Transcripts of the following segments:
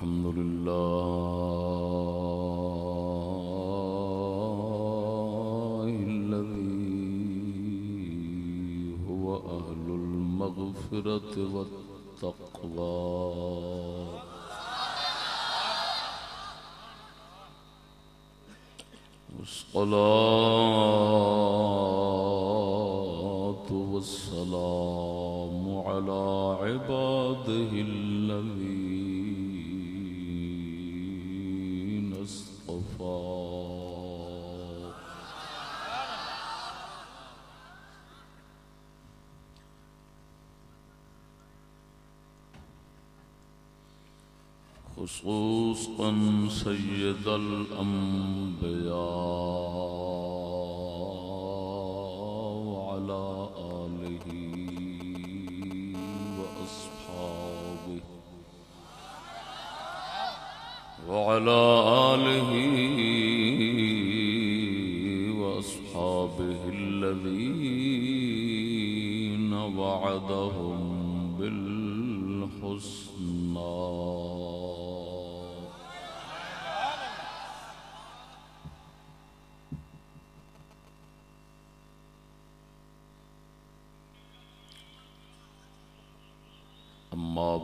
الحمد لله الذي هو أهل المغفرة والتقوى. والصلاة سيد الأنبياء وعلى آله وأصحابه وعلى آله وأصحابه الذين وعدهم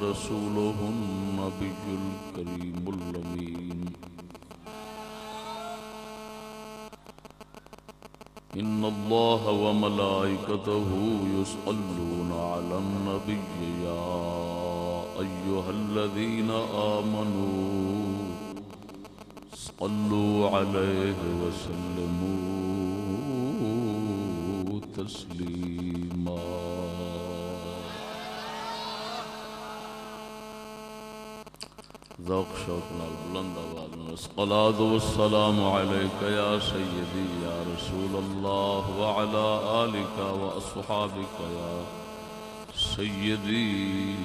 وصدق رسوله النبي الكريم الأمين. إن الله وملائكته يصلون على النبي يا أيها الذين آمنوا صلوا عليه وسلموا تسليما. ذوق شوق نال بلند آواز میں الصلاة والسلام عليك يا سيدي يا رسول الله وعلى آلك وأصحابك يا سيدي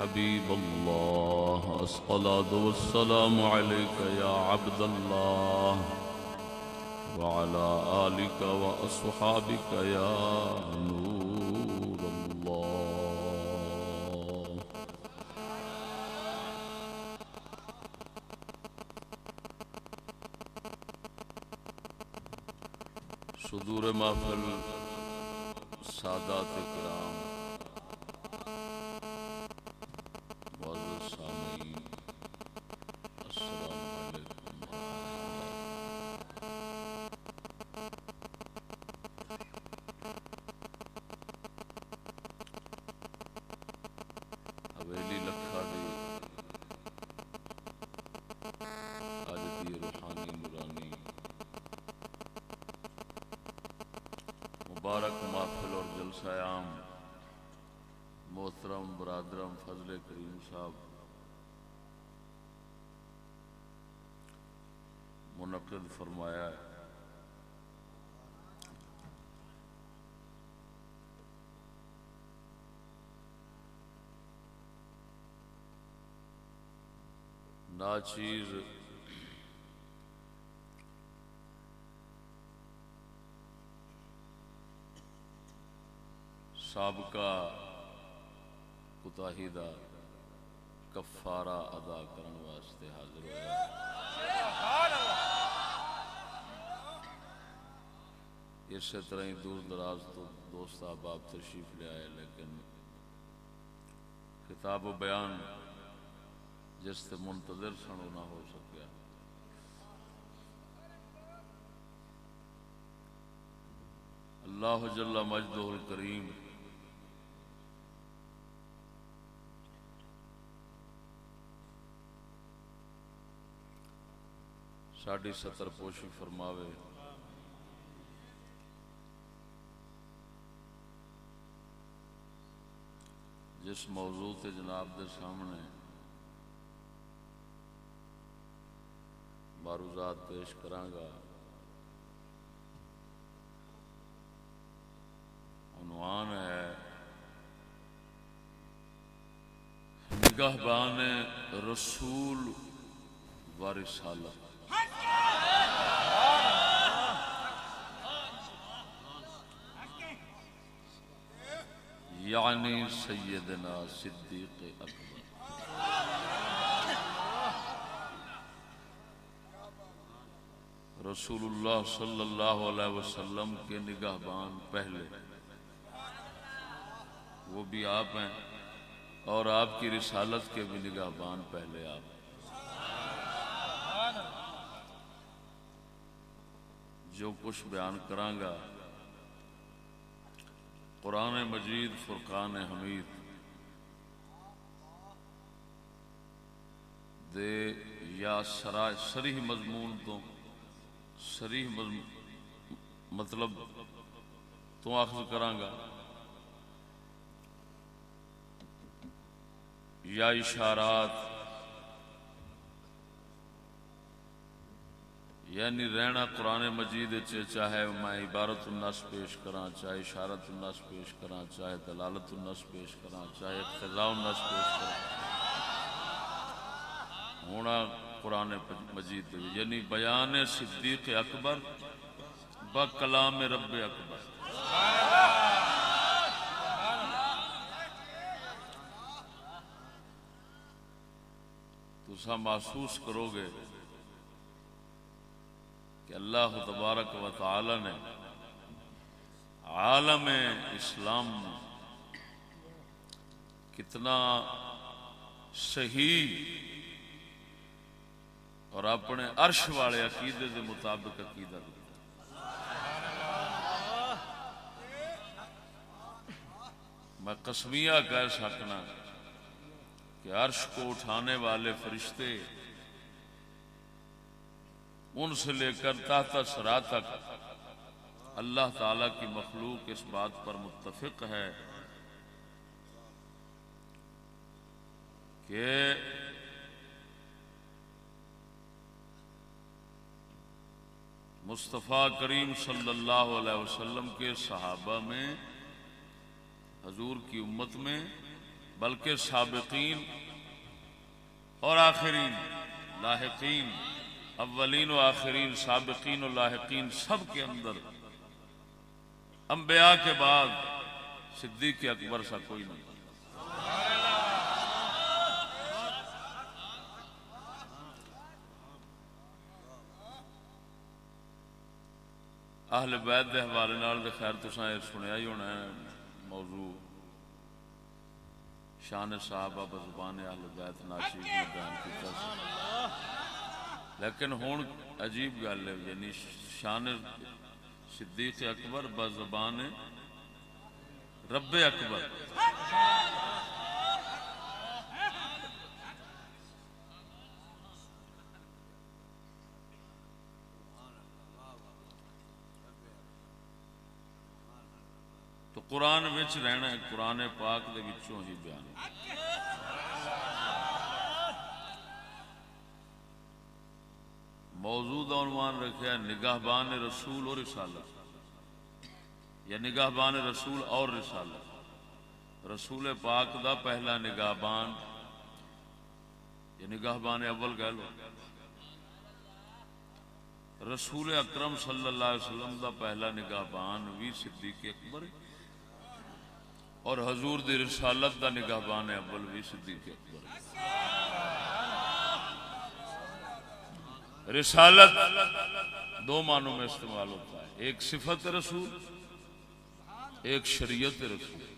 حبيب الله الصلاة والسلام عليك يا عبد الله وعلى آلك وأصحابك يا نور الله صدور محفل سادات کرام معزز سامعین السلام علیکم ورحمۃ اللہ حویلی لکھا دی اج دی روحانی نورانی مبارک محفل اور جلسہ عام محترم برادرم فضل کریم صاحب منعقد فرمایا ہے ناچیز سابقہ کوتاہی دا کفارہ ادا کرن واسطے حاضر ہوا اسی طرح ہی دور دراز تو دوست احباب تشریف لے آئے، لیکن کتاب و بیان جس سے منتظر سن نہ ہو سکیا۔ اللہ جل مجدہ الکریم ساڈی ستر پوشی فرماوے۔ جس موضوع تے جناب دے سامنے معروضات پیش کرانگا عنوان ہے نگاہ بان رسول و رسالت۔ یعنی سیدنا صدیق اکبر۔ رسول اللہ صلی اللہ علیہ وسلم کے نگاہ بان پہلے۔ وہ بھی آپ ہیں اور آپ کی رسالت کے بھی نگاہ بان پہلے آپ۔ جو کچھ بیان کرانگا قرآن مجید، فرقان حمید۔ دے یا سرا، سریح مضمون تو، سریح مطلب تو آخذ کرانگا یا اشارات یعنی رہنا قرآن مجید چاہے میں عبارت النس پیش کرا چاہے اشارت النس پیش کرا چاہے دلالت النس پیش کرا چاہے اقتضاء النس پیش کرا ہونا قرآن مجید یعنی بیان صدیق اکبر با کلام رب اکبر۔ تو محسوس کرو گے کہ اللہ تبارک و تعالی نے عالم اسلام کتنا صحیح اور اپنے عرش والے عقیدے کے مطابق عقیدہ دیا۔ میں قسمیہ کہہ سکنا کہ عرش کو اٹھانے والے فرشتے ان سے لے کر تحت سرا تک۔ اللہ تعالی کی مخلوق اس بات پر متفق ہے کہ مصطفیٰ کریم صلی اللہ علیہ وسلم کے صحابہ میں، حضور کی امت میں، بلکہ سابقین اور آخرین، لاحقین اولین و آخرین، سابقین و لاحقین، سب کے اندر انبیاء کے بعد صدیق اکبر سا کوئی نہیں۔ اہل بیت دے حوالے نال دے خیر تساں سنیا ہی ہونا ہے، موضوع شان صحابہ بزبان اہل بیت ناشی نے بیان کیتا لیکن ہوں عجیب گل ہے یعنی شان صدیق اکبر بزبان رب اکبر۔ تو قرآن رہنا ہے، قرآن پاک دے ہی بیان۔ موجود عنوان رکھا نگاہ بان رسول اور رسالت۔ یا نگاہ بان رسول اور رسالت۔ رسول پاک دا پہلا نگاہ بان یا نگاہ بان اول کہہ لو رسول اکرم صلی اللہ علیہ وسلم دا پہلا نگاہ بان بھی صدیق اکبر۔ اور حضور دی رسالت دا نگاہ بان اول بھی صدیق اکبر۔ رسالت دو معنوں میں استعمال ہوتا ہے۔ ایک صفت رسول، ایک شریعت رسول۔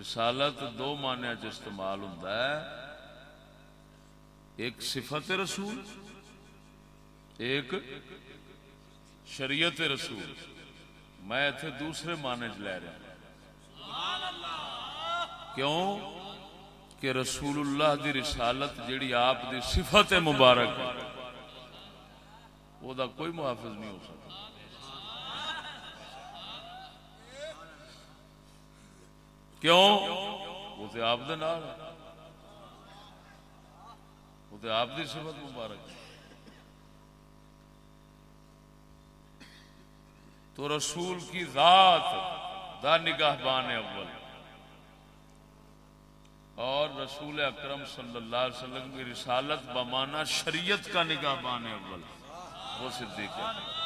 رسالت دو معنی استعمال ہوتا ہے۔ ایک صفت رسول، ایک شریعت رسول۔ میں اتنے دوسرے معنی چ لے رہا ہوں کیوں کہ رسول اللہ دی رسالت جیڑی آپ دی صفت مبارک ہے، وہ دا کوئی محافظ نہیں ہو سکتا۔ کیوں؟ وہ تو آپ دے نال ہے۔ وہ تو آپ دی صفت مبارک ہے۔ تو رسول کی ذات دا نگاہ بان اول۔ اور رسول اکرم صلی اللہ علیہ وسلم کی رسالت بمانا شریعت کا نگاہ بان اول۔ وہ صدیق ہے۔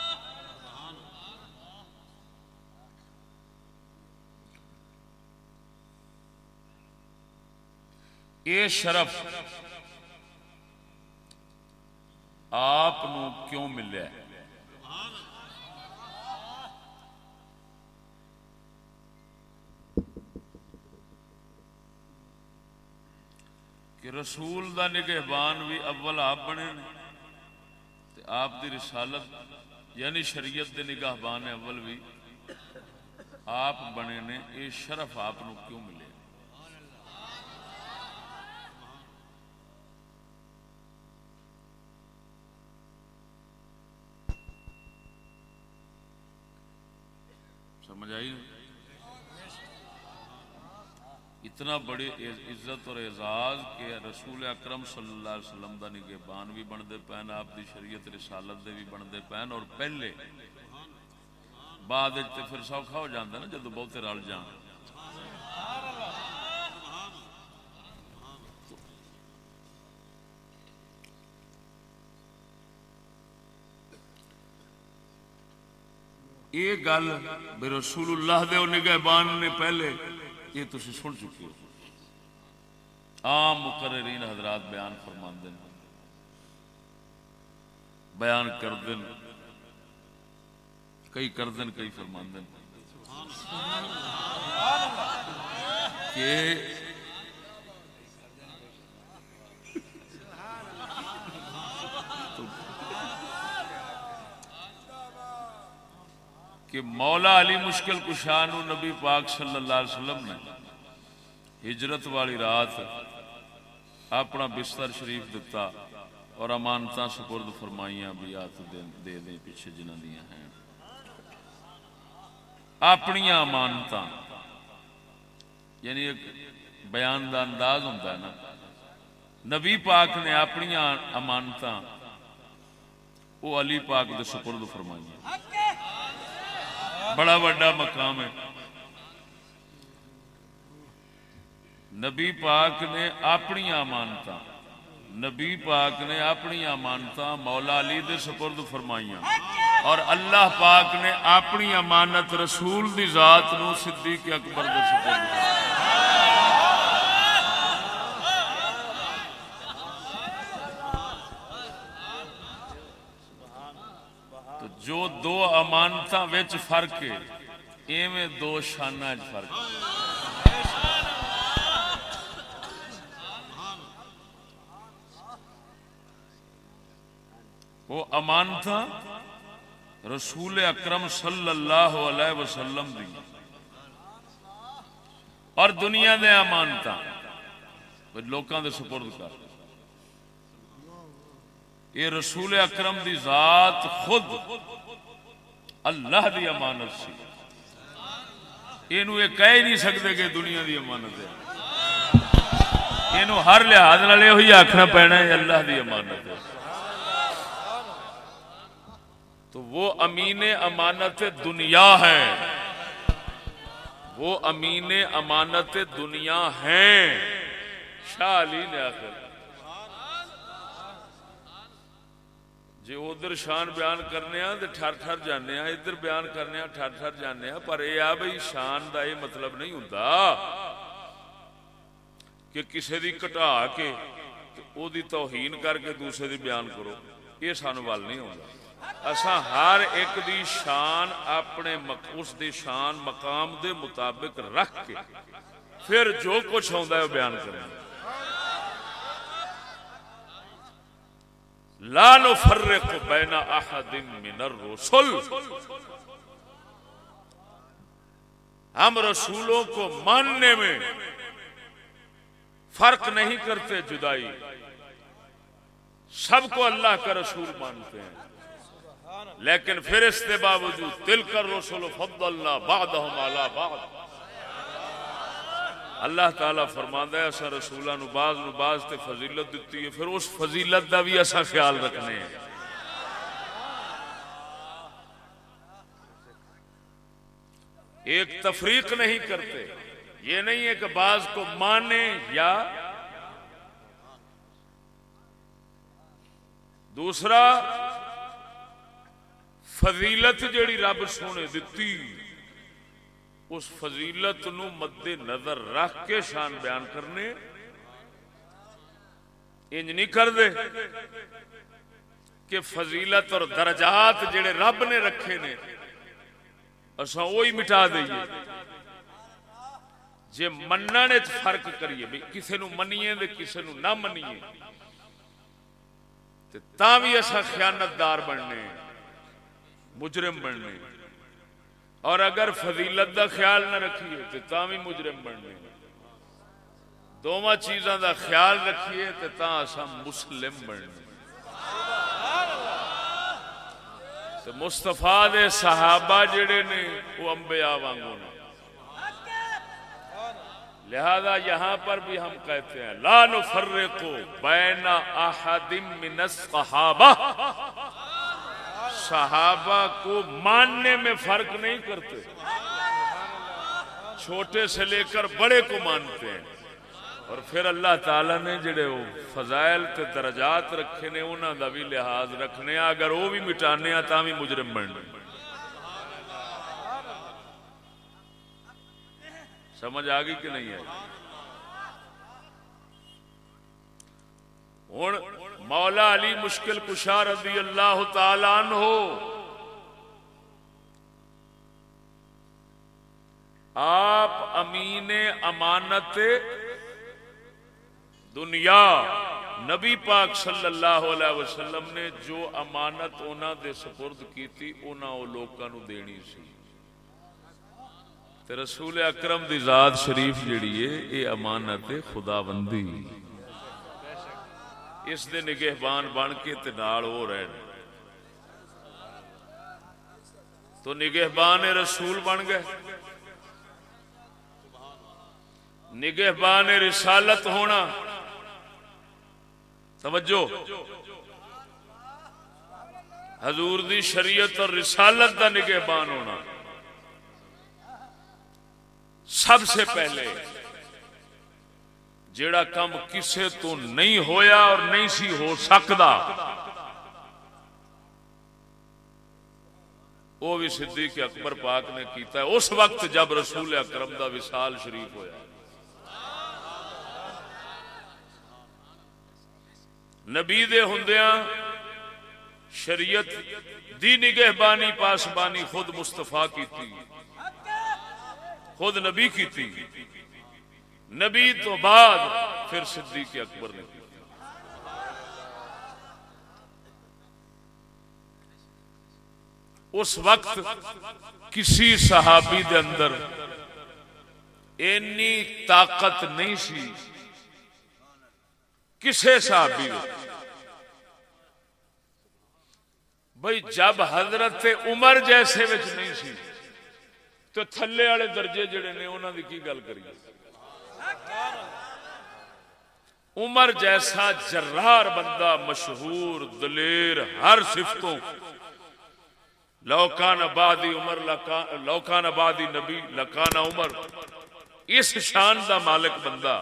شرف، آپ کیوں ملے کہ رسول دا نگہبان بھی اول آپ بنے نے۔ آپ دی رسالت یعنی شریعت دے نگہبان اول بھی آپ بنے نے۔ یہ شرف آپ کیوں ملے؟ سمجھ آئی؟ اتنا بڑی عزت اور اعزاز کہ رسول اکرم صلی اللہ علیہ وسلم دا نگے بان بھی بنتے پین آپ دی شریعت رسالت دے بھی بنتے پین اور پہلے بعد پھر سوکھا ہو جاتا نا جدو بہتے رل جان۔ یہ گل بے رسول اللہ دے نگہ بان نے پہلے یہ تھی سن چکے ہو۔ عام مقررین حضرات بیان فرما دین بیان کر دین کئی کر دین کئی فرما دین کہ کہ مولا علی مشکل کشان نبی پاک صلی اللہ علیہ وسلم نے ہجرت والی رات اپنا بستر شریف دتا اور امانتا سپرد فرمائیاں بھی آت دے دیں پیچھے جنہ دیا ہیں۔ اپنی امانتا یعنی ایک بیان دا انداز ہوتا ہے نا، نبی پاک نے اپنی امانتا وہ علی پاک دے سپرد فرمائیاں۔ بڑا بڑا مقام ہے۔ نبی پاک نے اپنی امانتا نبی پاک نے اپنی امانتا مولا علی دے سپرد فرمائیاں۔ اور اللہ پاک نے اپنی امانت رسول دی ذات نو صدیق اکبر دے سپرد تو جو دو امانتا وچ فرق ہے، ایویں دو شانہ فرق وہ امانتا رسول اکرم صلی اللہ علیہ وسلم دی۔ اور دنیا دے امانتا لوکاں دے سپرد کر۔ یہ رسول اکرم دی ذات خود اللہ دی امانت سی۔ یہ کہہ نہیں سکتے کہ دنیا دی امانت ہے۔ یہ ہر لحاظ نال یہ آخنا پینا ہے اللہ دی امانت ہے۔ تو وہ امین امانت دنیا ہے۔ وہ امین امانت دنیا ہیں۔ شاہ علی نے آخر جی ادھر شان بیان کرنے تو ٹھر ٹھر جانے ادھر بیان کرنے ٹھر ٹھر جانے پر یہ آ بھائی شان دا یہ مطلب نہیں ہوں کہ کسی دی کٹا کے او دی توہین کر کے دوسرے دی بیان کرو یہ سان وال نہیں ہوتا اسا ہر ایک دی شان اپنے اس دی شان مقام دے مطابق رکھ کے پھر جو کچھ آتا ہے وہ بیان کرنا۔ لا نفرق بین احد من الرسل. ہم رسولوں کو ماننے میں فرق نہیں کرتے جدائی. سب کو اللہ کا رسول مانتے ہیں. لیکن پھر اس کے باوجود دل کر رسول فضل اللہ بعد بعد اللہ تعالی فرماندا ہے اسا رسولاں نو نو تے فضیلت دتی ہے، پھر اس فضیلت دا بھی اسا خیال رکھنے ہیں۔ ایک تفریق نہیں کرتے، یہ نہیں ہے کہ بعض کو مانے یا دوسرا، فضیلت جیڑی رب سونے دتی۔ اس فضیلت نو مد نظر رکھ کے شان بیان کرنے۔ انج نہیں کر دے کہ فضیلت اور درجات جڑے رب نے رکھے نے، اساں وہی مٹا دئیے۔ جے مننا فرق کریے بھی کسے نو منیے تے کسے نو نہ منیے۔ تے تاں بھی اسا خیانت دار بننے، مجرم بننے۔ اور اگر فضیلت دا خیال نہ رکھیے تو تا بھی مجرم بننے دونوں چیزاں دا خیال رکھیے تو تا اسا مسلم بننے تو مستفا دے صحابہ جڑے نے وہ انبیاء وانگو نے۔ لہذا یہاں پر بھی ہم کہتے ہیں، لا نفرقو بین احد من الصحابہ۔ صحابہ کو ماننے میں فرق نہیں کرتے۔ چھوٹے سے لے کر بڑے کو مانتے ہیں۔ اور پھر اللہ تعالی نے جڑے وہ فضائل تے درجات رکھے نے انہوں دا بھی لحاظ رکھنے اگر وہ بھی مٹانے تا بھی مجرم بننے سمجھ آ گئی کہ نہیں آئی؟ ہوں۔ مولا علی مشکل کشا رضی اللہ تعالی عنہ۔ آپ امین امانت دنیا نبی پاک صلی اللہ علیہ وسلم نے جو امانت انہوں دے سپرد کی تھی انہوں لوگوں دینی سی۔ تے رسول اکرم دی ذات شریف جڑی ہے یہ امانت خدا بندی اس دے نگہبان بن کے تے نال ہو رہے ہیں تو نگہبان رسول بن گئے۔ نگہبان رسالت ہونا۔ توجہ۔ حضور دی شریعت اور رسالت دا نگہبان ہونا۔ سب سے پہلے جیڑا کم کسے تو نہیں ہویا اور نہیں سی ہو سکتا وہ بھی صدیق اکبر پاک نے کیتا ہے۔ اس وقت جب رسول اکرم دا وصال شریف ہویا۔ نبی دے ہندیاں شریعت دی نگہبانی پاسبانی خود مستفا کی تھی خود نبی کی تھی نبی تو بعد پھر صدیق اکبر نے کی۔ اس وقت کسی صحابی دے اندر اینی طاقت نہیں سی۔ کسے صحابی دے۔ بھئی جب حضرت عمر جیسے وچ نہیں سی، تو تھلے والے درجے جڑے نے انہوں کی گل کریے؟ عمر جیسا جرار بندہ مشہور دلیر ہر صفتوں لوکان آبادی عمر لوکان آبادی نبی لکان عمر۔ اس شان دا مالک بندہ۔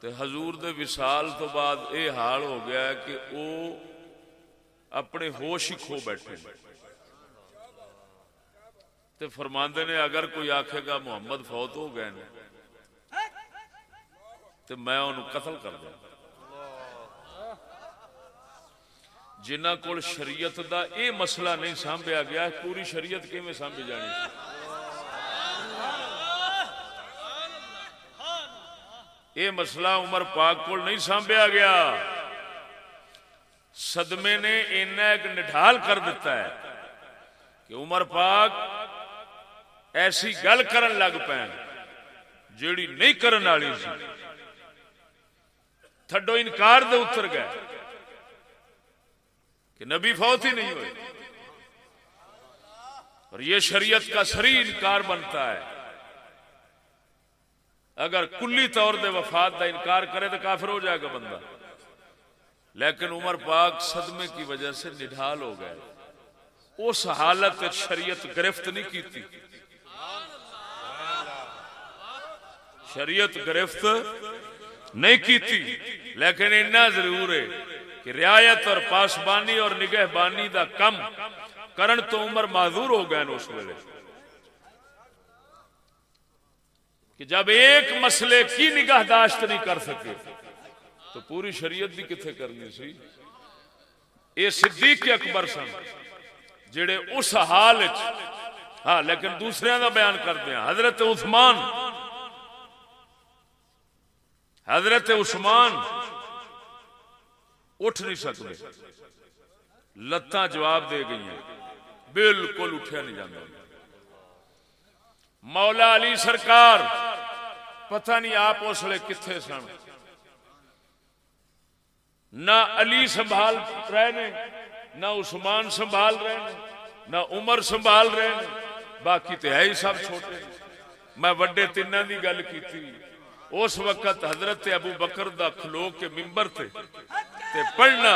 تے حضور دے وصال تو بعد اے حال ہو گیا ہے کہ او اپنے ہوش ہی کھو بیٹھے۔ تے فرماندے نے اگر کوئی آکھے گا محمد فوت ہو گئے نے، تے میں انہوں قتل کر دوں۔ جنہ کول شریعت دا اے مسئلہ نہیں سانبیا گیا، پوری شریعت کے میں سانبی جانی سی؟ مسئلہ عمر پاک کو نہیں سانبیا گیا۔ صدمے نے اینا ایک نڈھال کر دیتا ہے کہ عمر پاک ایسی گل کرن لگ پین، جیڑی نہیں کرن والی سی۔ تھڈو انکار دے اتر گئے کہ نبی فوت ہی نہیں ہوئے۔ اور یہ شریعت کا سری انکار بنتا ہے۔ اگر کلی طور دے وفات دا انکار کرے تو کافر ہو جائے گا بندہ۔ لیکن عمر پاک صدمے کی وجہ سے نڈھال ہو گئے۔ اس حالت شریعت گرفت نہیں کی تھی شریعت گرفت نہیں کی تھی لیکن اتنا ضرور ہے کہ رعایت اور پاسبانی اور نگہبانی دا کم کرن تو عمر معذور ہو گئے اس ویلے۔ کہ جب ایک مسئلے کی نگاہ داشت نہیں کر سکے، تو پوری شریعت بھی کتنے کرنی سی؟ یہ صدیق اکبر سن، جڑے اس حال ہاں لیکن دوسرے کا بیان کرتے ہیں۔ حضرت عثمان حضرت عثمان، اٹھ نہیں سکتے۔ لتاں جواب دے گئی ہیں بالکل اٹھیا نہیں جانا مولا علی سرکار، پتہ نہیں آپ اس لیے کتنے سن۔ نہ علی سنبھال رہے نے، نہ عثمان سنبھال رہے نے، نہ عمر سنبھال رہے نے۔ باقی تو ہے ہی سب چھوٹے۔ میں وڈے تین کی گل کی اس وقت حضرت ابو بکر دا کھلو کے ممبر تے تے پڑھنا۔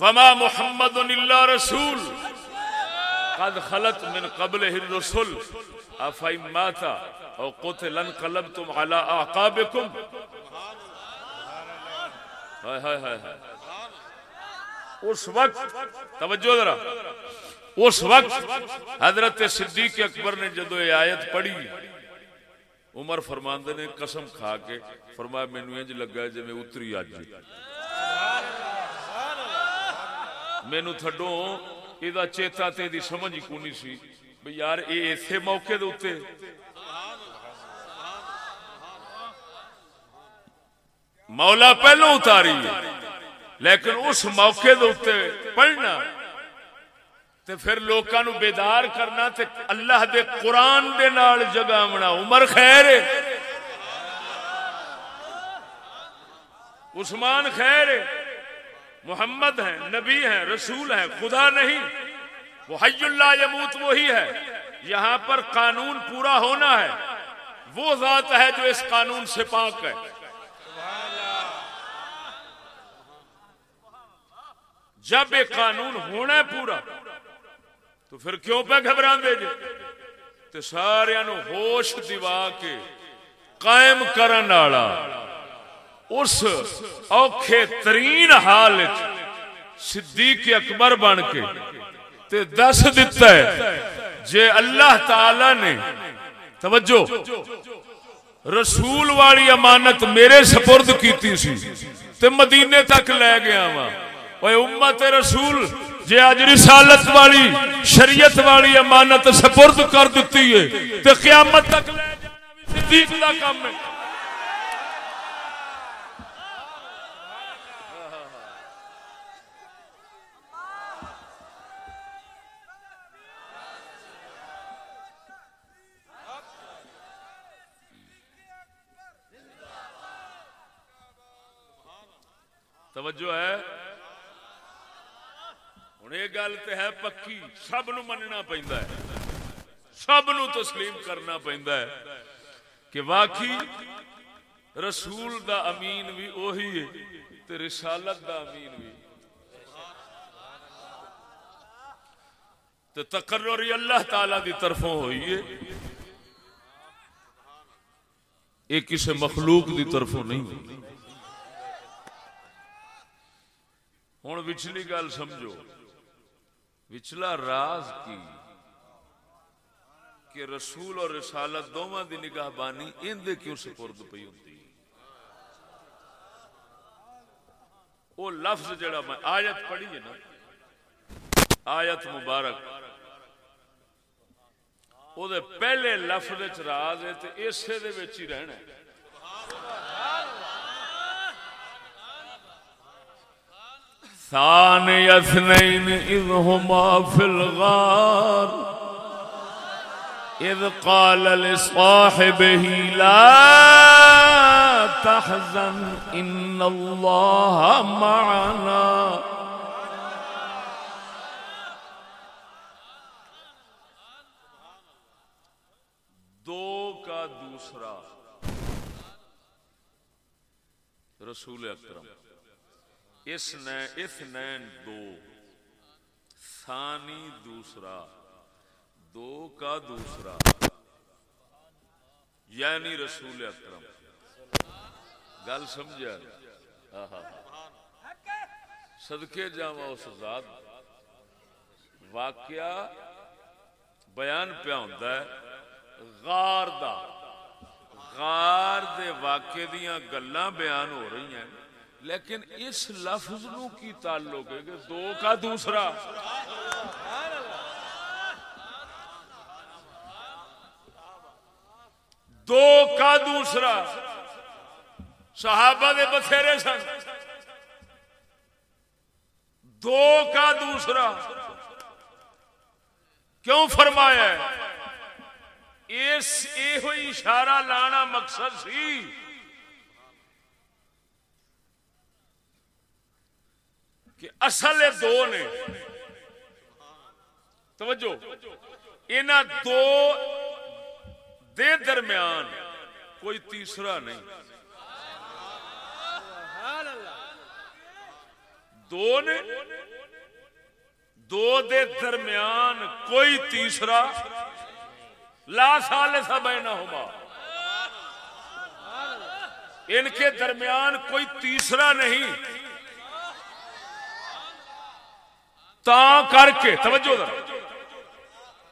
وما محمد اللہ رسول۔ قد خلط من قبل الرسل۔ افائی ماتا او قتل انقلبتم على اعقابكم ہائے ہائے ہائے۔ اس وقت توجہ ذرا۔ اس وقت حضرت صدیق اکبر نے جدو یہ آیت پڑھی، عمر فرماندے نے قسم کھا کے فرمایا مینو انج لگا جی میں اتری اج۔ مینو تھڈو یہ چیتا تے دی سمجھ ہی کونی سی بھئی یار اے ایسے موقع دے اوتے۔ مولا پہلو اتاری، لیکن اس موقع دے اوتے پڑھنا۔ تے پھر لوکاں نو بیدار کرنا تے اللہ دے قرآن دے نال جگامنا عمر خیر ہے. عثمان خیر ہے. محمد ہیں، نبی ہیں، رسول ہیں، خدا نہیں. وہ حی اللہ یموت وہی ہے. یہاں پر قانون پورا ہونا ہے. وہ ذات ہے جو اس قانون سے پاک ہے. جب ایک قانون ہونا ہے پورا تو پھر کیوں پہ گھبرا دے جے؟ تو سارے نو ہوش دیوا کے قائم کرن والا اس اوکھے ترین حال صدیق اکبر بن کے تے دس دیتا ہے جے اللہ تعالی نے، توجہ، رسول والی امانت میرے سپرد کیتی سی تے مدینے تک لے گیا وا اوے امت رسول جے اج رسالت والی، شریعت والی امانت سپرد کر دیتی ہے، تے قیامت تک لے جانا بھی صدیق دا کام ہے۔ توجہ ہے۔ ہوں یہ گل تو ہے پکی سب نو مننا پہنتا ہے سب نو تسلیم کرنا پہنتا ہے کہ واقعی رسول دا امین بھی اوہی ہے تے رسالت دا امین بھی تے تقرری اللہ تعالی دی طرفوں ہوئی ہے یہ کسی مخلوق دی طرفوں نہیں ہوئی ہوں وچلی گل سمجھو وچلا راز کی کہ رسول اور رسالت دونوں دی نگاہ بانی اندے کیوں سپرد پی ہوتی وہ لفظ جڑا میں آیت پڑھی ہے نا، آیت مبارک، وہ پہلے لفظ راز ہے تو اسے ہی رہنا ہے۔ ثاني اثنين إذ هما في الغار. إذ قال لصاحبه لا تحزن إن الله معنا. دو کا دوسرا. رسول اکرم. اس نین دو۔ ثانی دوسرا۔ دو کا دوسرا۔ یعنی رسول اکرم۔ گل سمجھا؟ ہاں، ہاں، ہاں۔ سدکے جا اس ذات۔ واقعہ بیان پیا ہوں غار دا۔ غار دے واقعے دیا گلاں بیان ہو رہی ہیں۔ لیکن اس لفظ نو کی تعلق ہے کہ دو کا دوسرا؟ دو کا دوسرا۔ صحابہ دے بتھیرے سن۔ دو کا دوسرا۔ کیوں فرمایا اس یہ اشارہ لانا مقصد سی کہ اصل دو نے۔ توجہ۔ ان دو دے درمیان کوئی تیسرا نہیں۔ دو نے۔ دو دے درمیان کوئی تیسرا لا سال سا بہنا ہوگا ان کے درمیان کوئی تیسرا نہیں۔ تا کر کے توجہ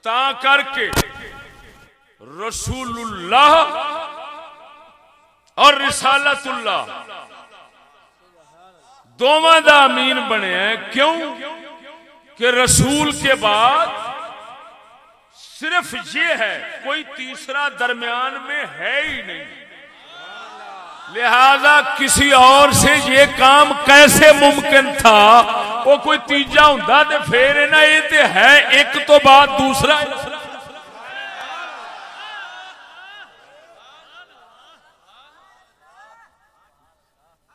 تا کر کے رسول اللہ اور رسالت اللہ دونوں دا امین بنے ہیں۔ کیوں؟ کہ رسول کے بعد صرف یہ ہے، کوئی تیسرا درمیان میں ہے ہی نہیں۔ لہذا کسی اور سے یہ کام کیسے ممکن تھا؟ وہ کوئی تیجا ہوں تو پھر یہ ہے ایک تو بعد دوسرا۔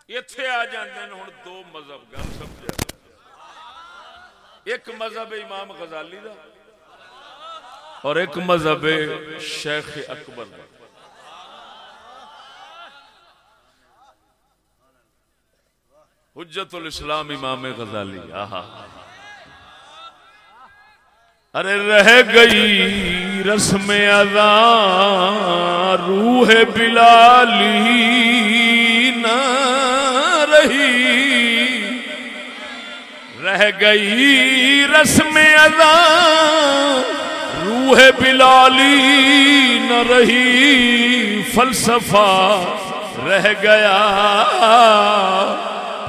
اتے آ جاندے ہیں ہوں دو مذہب گل سمجھا۔ ایک مذہب امام غزالی دا اور ایک مذہب شیخ اکبر دا۔ حجت الاسلام امام غزالی، آہا۔ ارے رہ گئی رسم ادا روح بلالی نہ رہی۔ رہ گئی رسم ادا روح بلالی نہ رہی۔ فلسفہ رہ گیا۔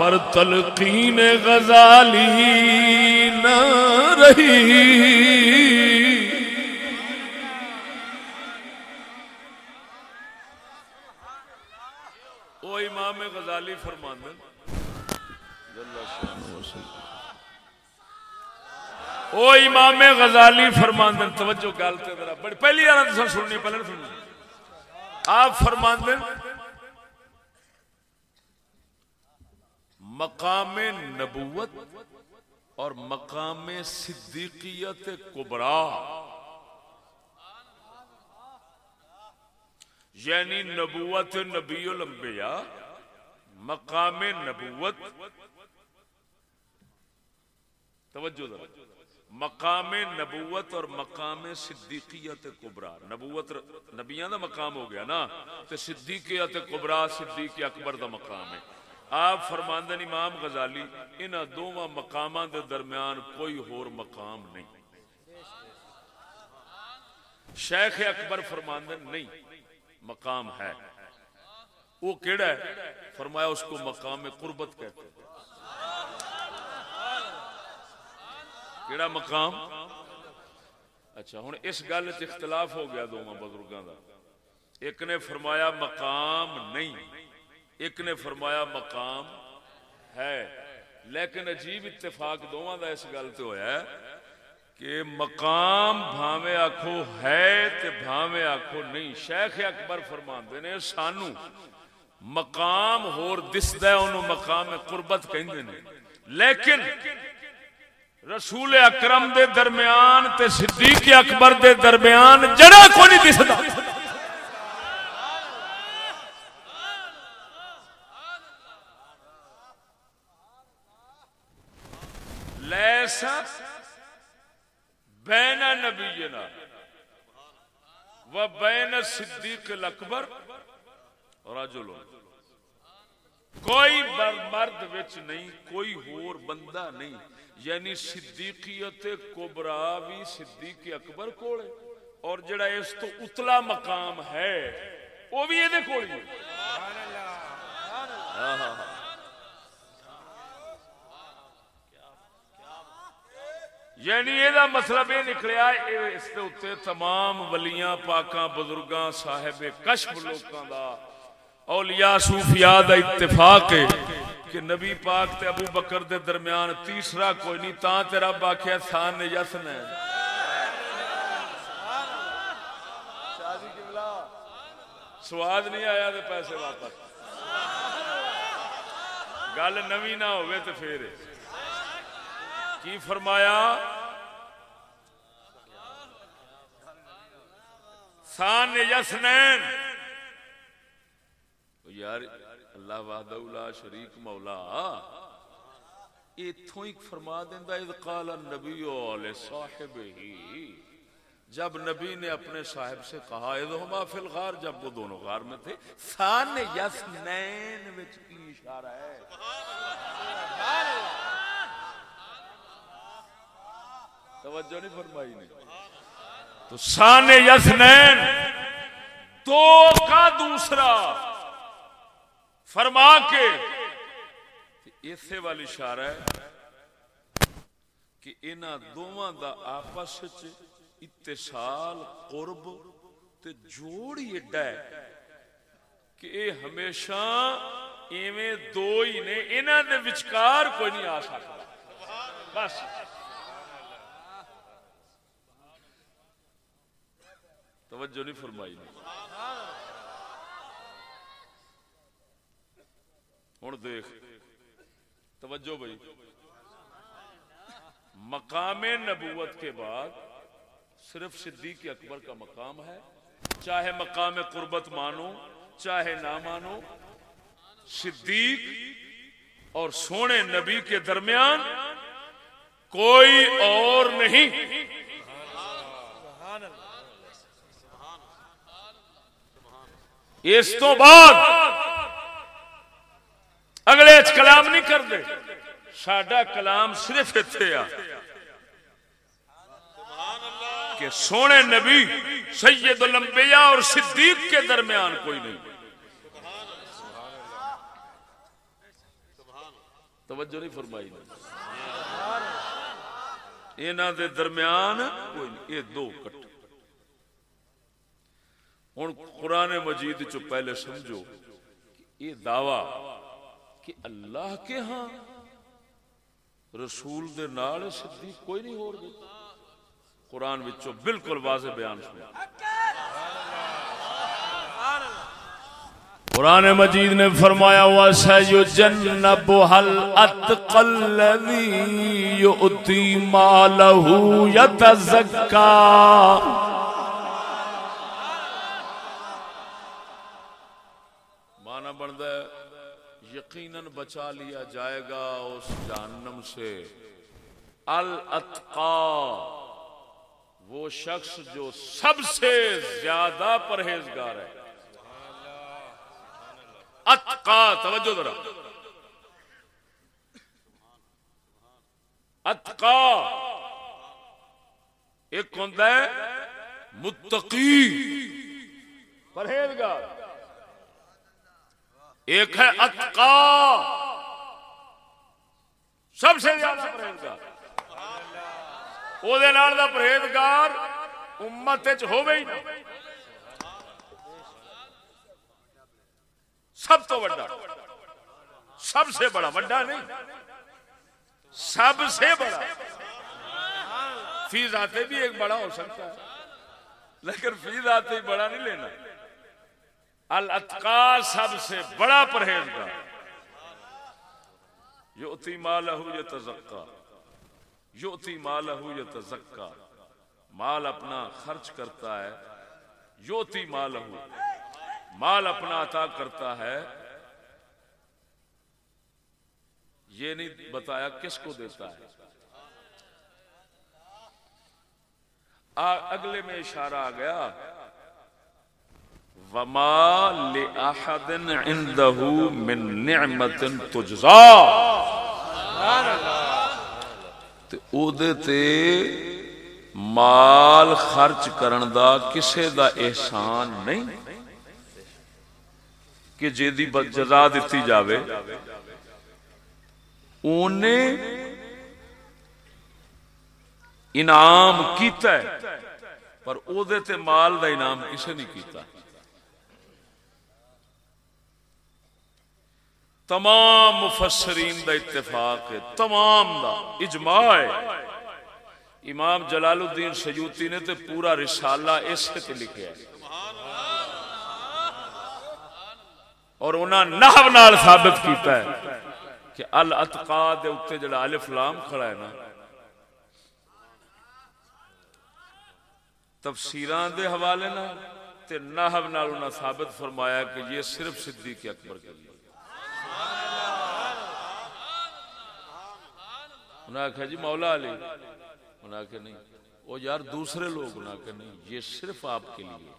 پر تلقین غزالی نہ رہی۔ وہ امام غزالی فرماندن۔ او امام غزالی فرماندن۔ توجہ گل تے ذرا بڑی پہلی بار تو سننی، پہلے سننی۔ آپ فرماندن مقام نبوت اور مقام صدیقیت کبرا۔ یعنی نبوت نبی الانبیاء، مقام نبوت۔ توجہ در مقام نبوت اور مقام صدیقیت کبرا۔ نبوت نبیاں دا مقام ہو گیا نا تو صدیقیت کبرا، صدیق اکبر دا مقام ہے۔ آپ فرماندن امام غزالی ان دونوں مقام دے درمیان کوئی ہور مقام نہیں۔ شیخ اکبر فرماندن، نہیں، مقام ہے۔ وہ کیڑا ہے؟ فرمایا، اس کو مقام قربت کہتے ہیں۔ کیڑا مقام؟ اچھا ہوں اس گل اختلاف ہو گیا دونوں بزرگوں کا ایک نے فرمایا، مقام نہیں۔ ایک نے فرمایا مقام ہے، لیکن عجیب اتفاق دونوں کا اس گل سے ہوا کہ مقام بھاوے آخو ہے تے بھاوے آخو نہیں۔ شیخ اکبر فرما نے، سانو مقام ہور مقام قربت کہیں لیکن رسول اکرم دے درمیان تے صدیق اکبر دے درمیان جڑا کو نہیں دستا لیسا بین نبینا و بین صدیق الاکبر رجل کوئی مرد وچ نہیں، کوئی ہور بندہ نہیں۔ یعنی صدیقیت کبرا بھی صدیق اکبر کول اور جڑا اس تو اتلا مقام ہے، وہ بھی یہ کول ہی یعنی یہ مطلب یہ نکلیا اس کے اتنے تمام ولیاں، پاکاں، بزرگاں، صاحب کشف لوکاں دا۔ اولیاء صوفیاء دا اتفاق ہے کہ نبی پاک تے ابو بکر دے درمیان تیسرا کوئی نہیں تاں تے رب آکھیا تھان نے یسن ہے سواد نہیں آیا تے پیسے واپس۔ گل نوی نہ ہوئے تے پھر۔ ہے کی فرمایا؟ سان یسنین۔ یار اللہ وحدہ لا شریک مولا۔ ایتھوں ایک فرما دیندا اذ قال النبی علیہ صاحب ہی جب نبی نے اپنے صاحب سے کہا اذ ہما فی الغار جب وہ دونوں غار میں تھے۔ ثان یسنین وچ کی اشارہ ہے؟ توجہ نہیں فرمائی نے۔ تو ثان یسنین دو کا دوسرا؟ فرما کے۔ اسے والی اشارہ ہے کہ انہاں دوواں دا آپس وچ اتصال، قرب تے جوڑ ہی ایڈا ہے کہ اے ہمیشہ ایویں دو ہی نے، انہاں دے وچکار کوئی نہیں آ سکتا۔ بس۔ توجہ نہیں فرمائی نہیں ہوں دیکھ، توجہ بھائی۔ مقام نبوت کے بعد صرف صدیق اکبر کا مقام ہے۔ چاہے مقام قربت مانو، چاہے نہ مانو، صدیق اور سونے نبی کے درمیان کوئی اور نہیں۔ اس تو بعد اگلے کلام نہیں کرتے۔ سڈا کلام صرف اتنے آ۔ کہ سونے نبی، سید الانبیاء اور صدیق کے درمیان کوئی نہیں۔ توجہ نہیں فرمائی۔ انہوں دے درمیان کوئی نہیں۔ یہ دو کٹ ہوں قرآن مجید چ پہلے سمجھو یہ دعوی کہ اللہ کے ہاں رسول دے نال صدیق کوئی نہیں ہو رہی قرآن وچوں بالکل واضح بیان سنا قرآن مجید نے فرمایا ہوا سیجنب حل اتقل الذی یؤتی مالہ یتزکا یقیناً بچا لیا جائے گا اس جہنم سے۔ الاتقا، وہ شخص جو سب سے زیادہ پرہیزگار ہے۔ اتقا، توجہ ذرا۔ اتقا، ایک ہوتا ہے، متقی۔ پرہیزگار۔ ایک ہے اتقا۔ سب سے زیادہ پرہیزگار۔ وہ پرہیزگار امت ہی سب تو بڑا سب سے بڑا بڑا نہیں۔ سب سے بڑا۔ فیس آتے بھی ایک بڑا ہو سکتا ہے۔ لیکن فیس آتے ہی بڑا نہیں لینا۔ الاتقا سب سے بڑا پرہیزگار۔ یوتی مالہ یتزکا۔ یوتی مالہ یتزکا۔ مال اپنا خرچ کرتا ہے۔ یوتی مالہ مال اپنا عطا کرتا ہے۔ یہ نہیں بتایا کس کو دیتا ہے۔ اگلے میں اشارہ آ گیا۔ وما لأحد عنده من نعمت تجزا تے او دے تے مال خرچ کرن دا کسے دا احسان نہیں کہ جے دی جزا دتی جاوے۔ اونے انعام کیتا ہے، پر او دے تے مال دا انعام کسے نہیں کیتا۔ ہے تمام مفسرین دا اتفاق ہے، تمام دا، اجماع ہے۔ امام جلال الدین سیوتی نے تے پورا رسالہ اس تے لکھا ہے۔ اور انہاں نحو نال ثابت کیتا ہے کہ الاتقا دے اوتے جڑا الف لام کھڑا ہے نا تفسیران دے حوالے نال تے نحو نال انہاں ثابت فرمایا کہ یہ صرف صدیق اکبر کے لیے۔ انہوں نے آخیا جی مولا علی۔ انہوں نے آخیا نہیں۔ وہ یار دوسرے لوگ انہوں نے نہیں۔ یہ صرف آپ کے لیے۔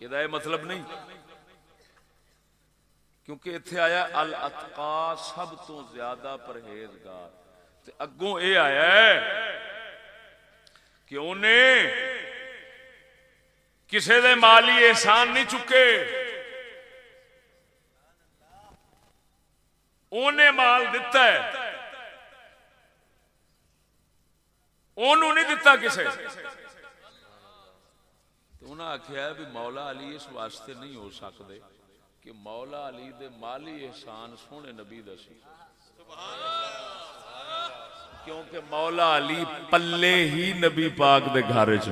یہ مطلب نہیں۔ کیونکہ اتنے آیا الاتقا سب تو زیادہ پرہیزگار۔ تے اگوں اے آیا ہے کہ انہیں کسے دے مالی احسان نہیں چکے۔ انہیں مال دتا ہے۔ انہوں نہیں دتا کسے۔ تو انہوں نے آخیا بھی مولا علی اس واسطے نہیں ہو سکتے کہ مولا علی دے مالی احسان سونے نبی دسی کیونکہ مولا علی پلے ہی نبی پاک دے گھر چ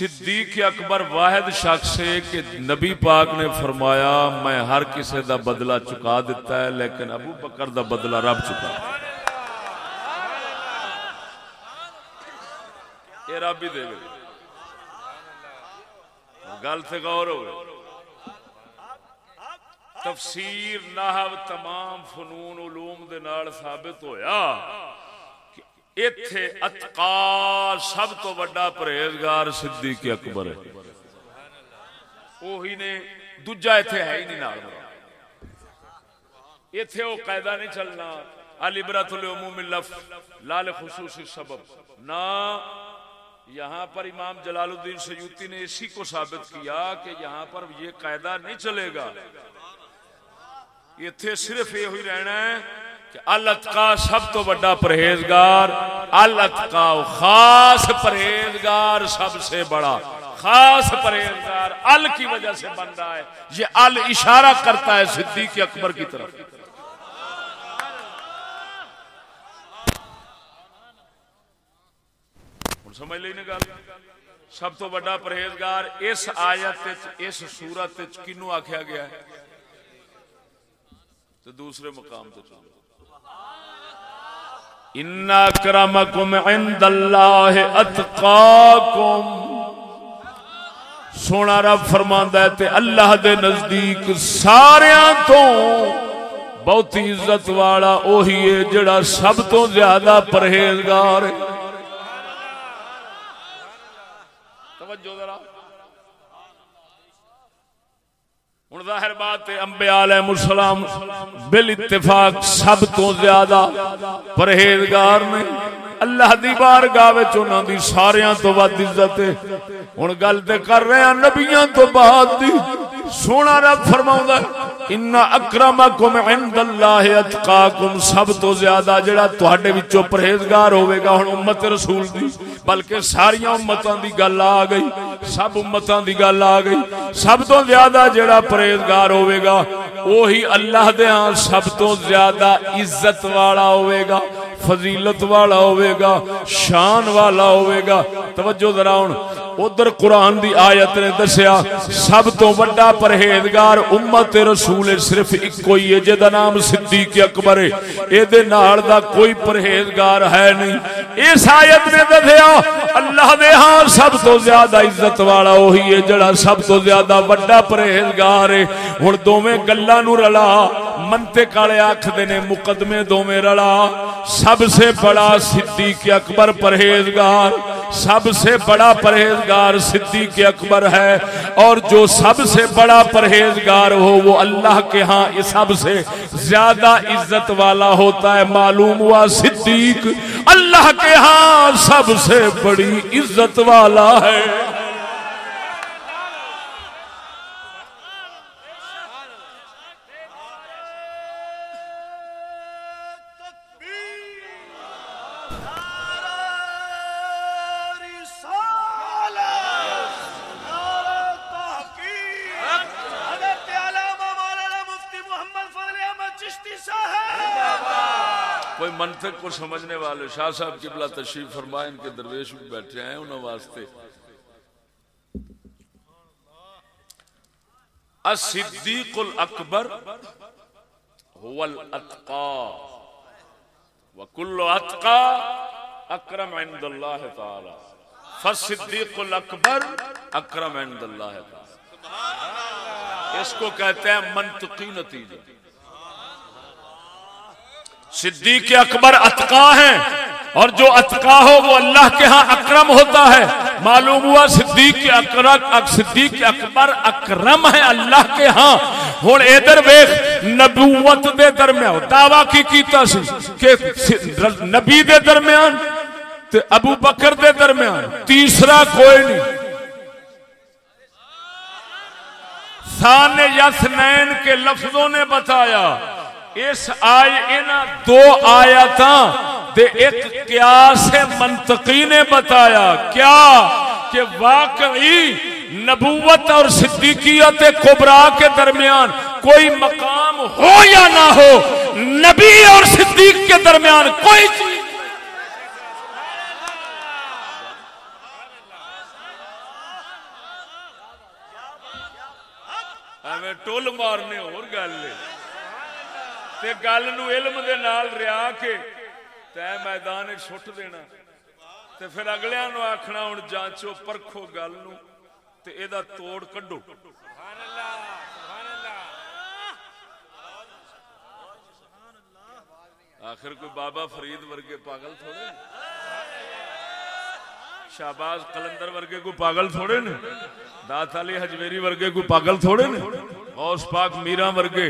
صدیق اکبر واحد شخص ہے کہ نبی پاک نے فرمایا، میں ہر کسی دا بدلہ چکا دیتا ہے، لیکن ابو بکر دا بدلہ رب چکا۔ یہ رب ہی دے گئے گل سے غور ہو تفسیر نحو تمام فنون علوم دے نال ثابت ہویا۔ ایتھے اتقا سب تو بڑا پرہیزگار صدیق اکبر ہے۔ وہی نے دوجا ایتھے ہے ہی نہیں نال۔ ایتھے وہ قاعدہ نہیں چلنا۔ البرت العموم اللفظ لال خصوصی سبب۔ نہ، یہاں پر امام جلال الدین سیوتی نے اسی کو ثابت کیا کہ یہاں پر یہ قاعدہ نہیں چلے گا۔ یہ صرف یہ ہوئی رہنا ہے الاتقا سب تو بڑا پرہیزگار، الاتقا خاص پرہیزگار سب سے بڑا، خاص پرہیزگار ال کی وجہ سے بن رہا ہے۔ یہ ال اشارہ کرتا ہے صدیق اکبر کی طرف۔ سمجھ لی گل؟ سب تو بڑا پرہیزگار اس آیت اس سورت کنو آخیا گیا ہے؟ تو دوسرے مقام تو چلو۔ ان اکرمکم عند اللہ اتقاکم سونا رب فرماندا ہے تے اللہ دے نزدیک ساریاں تو بہت عزت والا اوہی ہے جڑا سب تو زیادہ پرہیزگار ہے۔ توجہ ذرا۔ ہوں ظاہر بات انبیاء علیہ السلام بال اتفاق سب تو زیادہ پرہیزگار نے۔ اللہ دی بارگاہ وچ انہاں دی ساریاں تو ود عزت ہے۔ ہن گل تے کر رہے ہیں، نبیاں تو بعد دی۔ سونا رب فرماؤں ان اکرمکم عند اللہ اتقاکم سب تو زیادہ جڑا تواڈے وچوں پرہیزگار ہوے گا ہن امت رسول دی۔ بلکہ ساری امتاں دی گل آ گئی، سب امتاں دی گل آ گئی۔ سب تو زیادہ جڑا پرہیزگار ہوے گا وہی اللہ دے ہاں سب تو زیادہ عزت والا ہوے گا۔ فضیلت والا ہوے گا، شان والا ہوے گا۔ توجہ ذرا ہن، ادھر قرآن دی آیت نے دسیا، سب تو بڑا پرہیزگار امت رسول صرف ایک کوئی ہے، جے نام صدیق اکبر ہے۔ اے دے نال دا کوئی پرہیزگار ہے نہیں۔ اس آیت نے دسیا، اللہ دے ہاں سب تو زیادہ عزت والا وہی ہے، جڑا سب تو زیادہ بڑا پرہیزگار ہے۔ ہن دوویں گلاں نو رلا۔ منطق والے آکھدے نے مقدمے دوویں رلا۔ سب سے بڑا صدیق اکبر پرہیزگار، سب سے بڑا پرہیزگار صدیق اکبر ہے۔ اور جو سب سے بڑا پرہیزگار ہو، وہ اللہ کے ہاں سب سے زیادہ عزت والا ہوتا ہے۔ معلوم ہوا صدیق اللہ کے ہاں سب سے بڑی عزت والا ہے۔ کو سمجھنے والے شاہ صاحب قبلہ تشریف فرمائے، ان کے درویش بھی بیٹھے ہیں، انہوں واسطے۔ الصدیق الاکبر هو الاتقا وكل اتقا اکرم عند اللہ تعالی۔ فالصدیق الاکبر اکرم عند اللہ تعالی۔ اس کو کہتے ہیں منطقی نتیجہ۔ صدیق اکبر اتقا ہیں اور جو اتقا ہو وہ اللہ کے ہاں اکرم ہوتا ہے۔ معلوم ہوا صدیق اکرم صدیق اکبر اکرم ہے اللہ کے ہاں۔ ہوں ادھر ویخ نبوت دے درمیان دعوی کی کیتا سی کہ نبی دے درمیان تے ابو بکر دے درمیان، تیسرا کوئی نہیں۔ سان یسنین کے لفظوں نے بتایا۔ اس آئے ان دو آیات دے ایک قیاس منطقی نے بتایا کیا کہ واقعی نبوت اور صدیقیت کبرا کے درمیان کوئی مقام ہو یا نہ ہو نبی اور صدیق کے درمیان کوئی چیز ٹول مارنے اور گل تے گل نو علم دے نال ریا کے تے میدان چھٹ دینا تے پھر اگلیاں نو آکھنا ہن جانچو پرکھو گل نو تے اے دا توڑ کڈو سبحان اللہ سبحان اللہ آخر کوئی بابا فرید ورگے پاگل تھوڑے شہباز قلندر ورگے کوئی پاگل تھوڑے نے دات علی حجویری ورگے کوئی پاگل تھوڑے نے غوث پاک میرا ورگے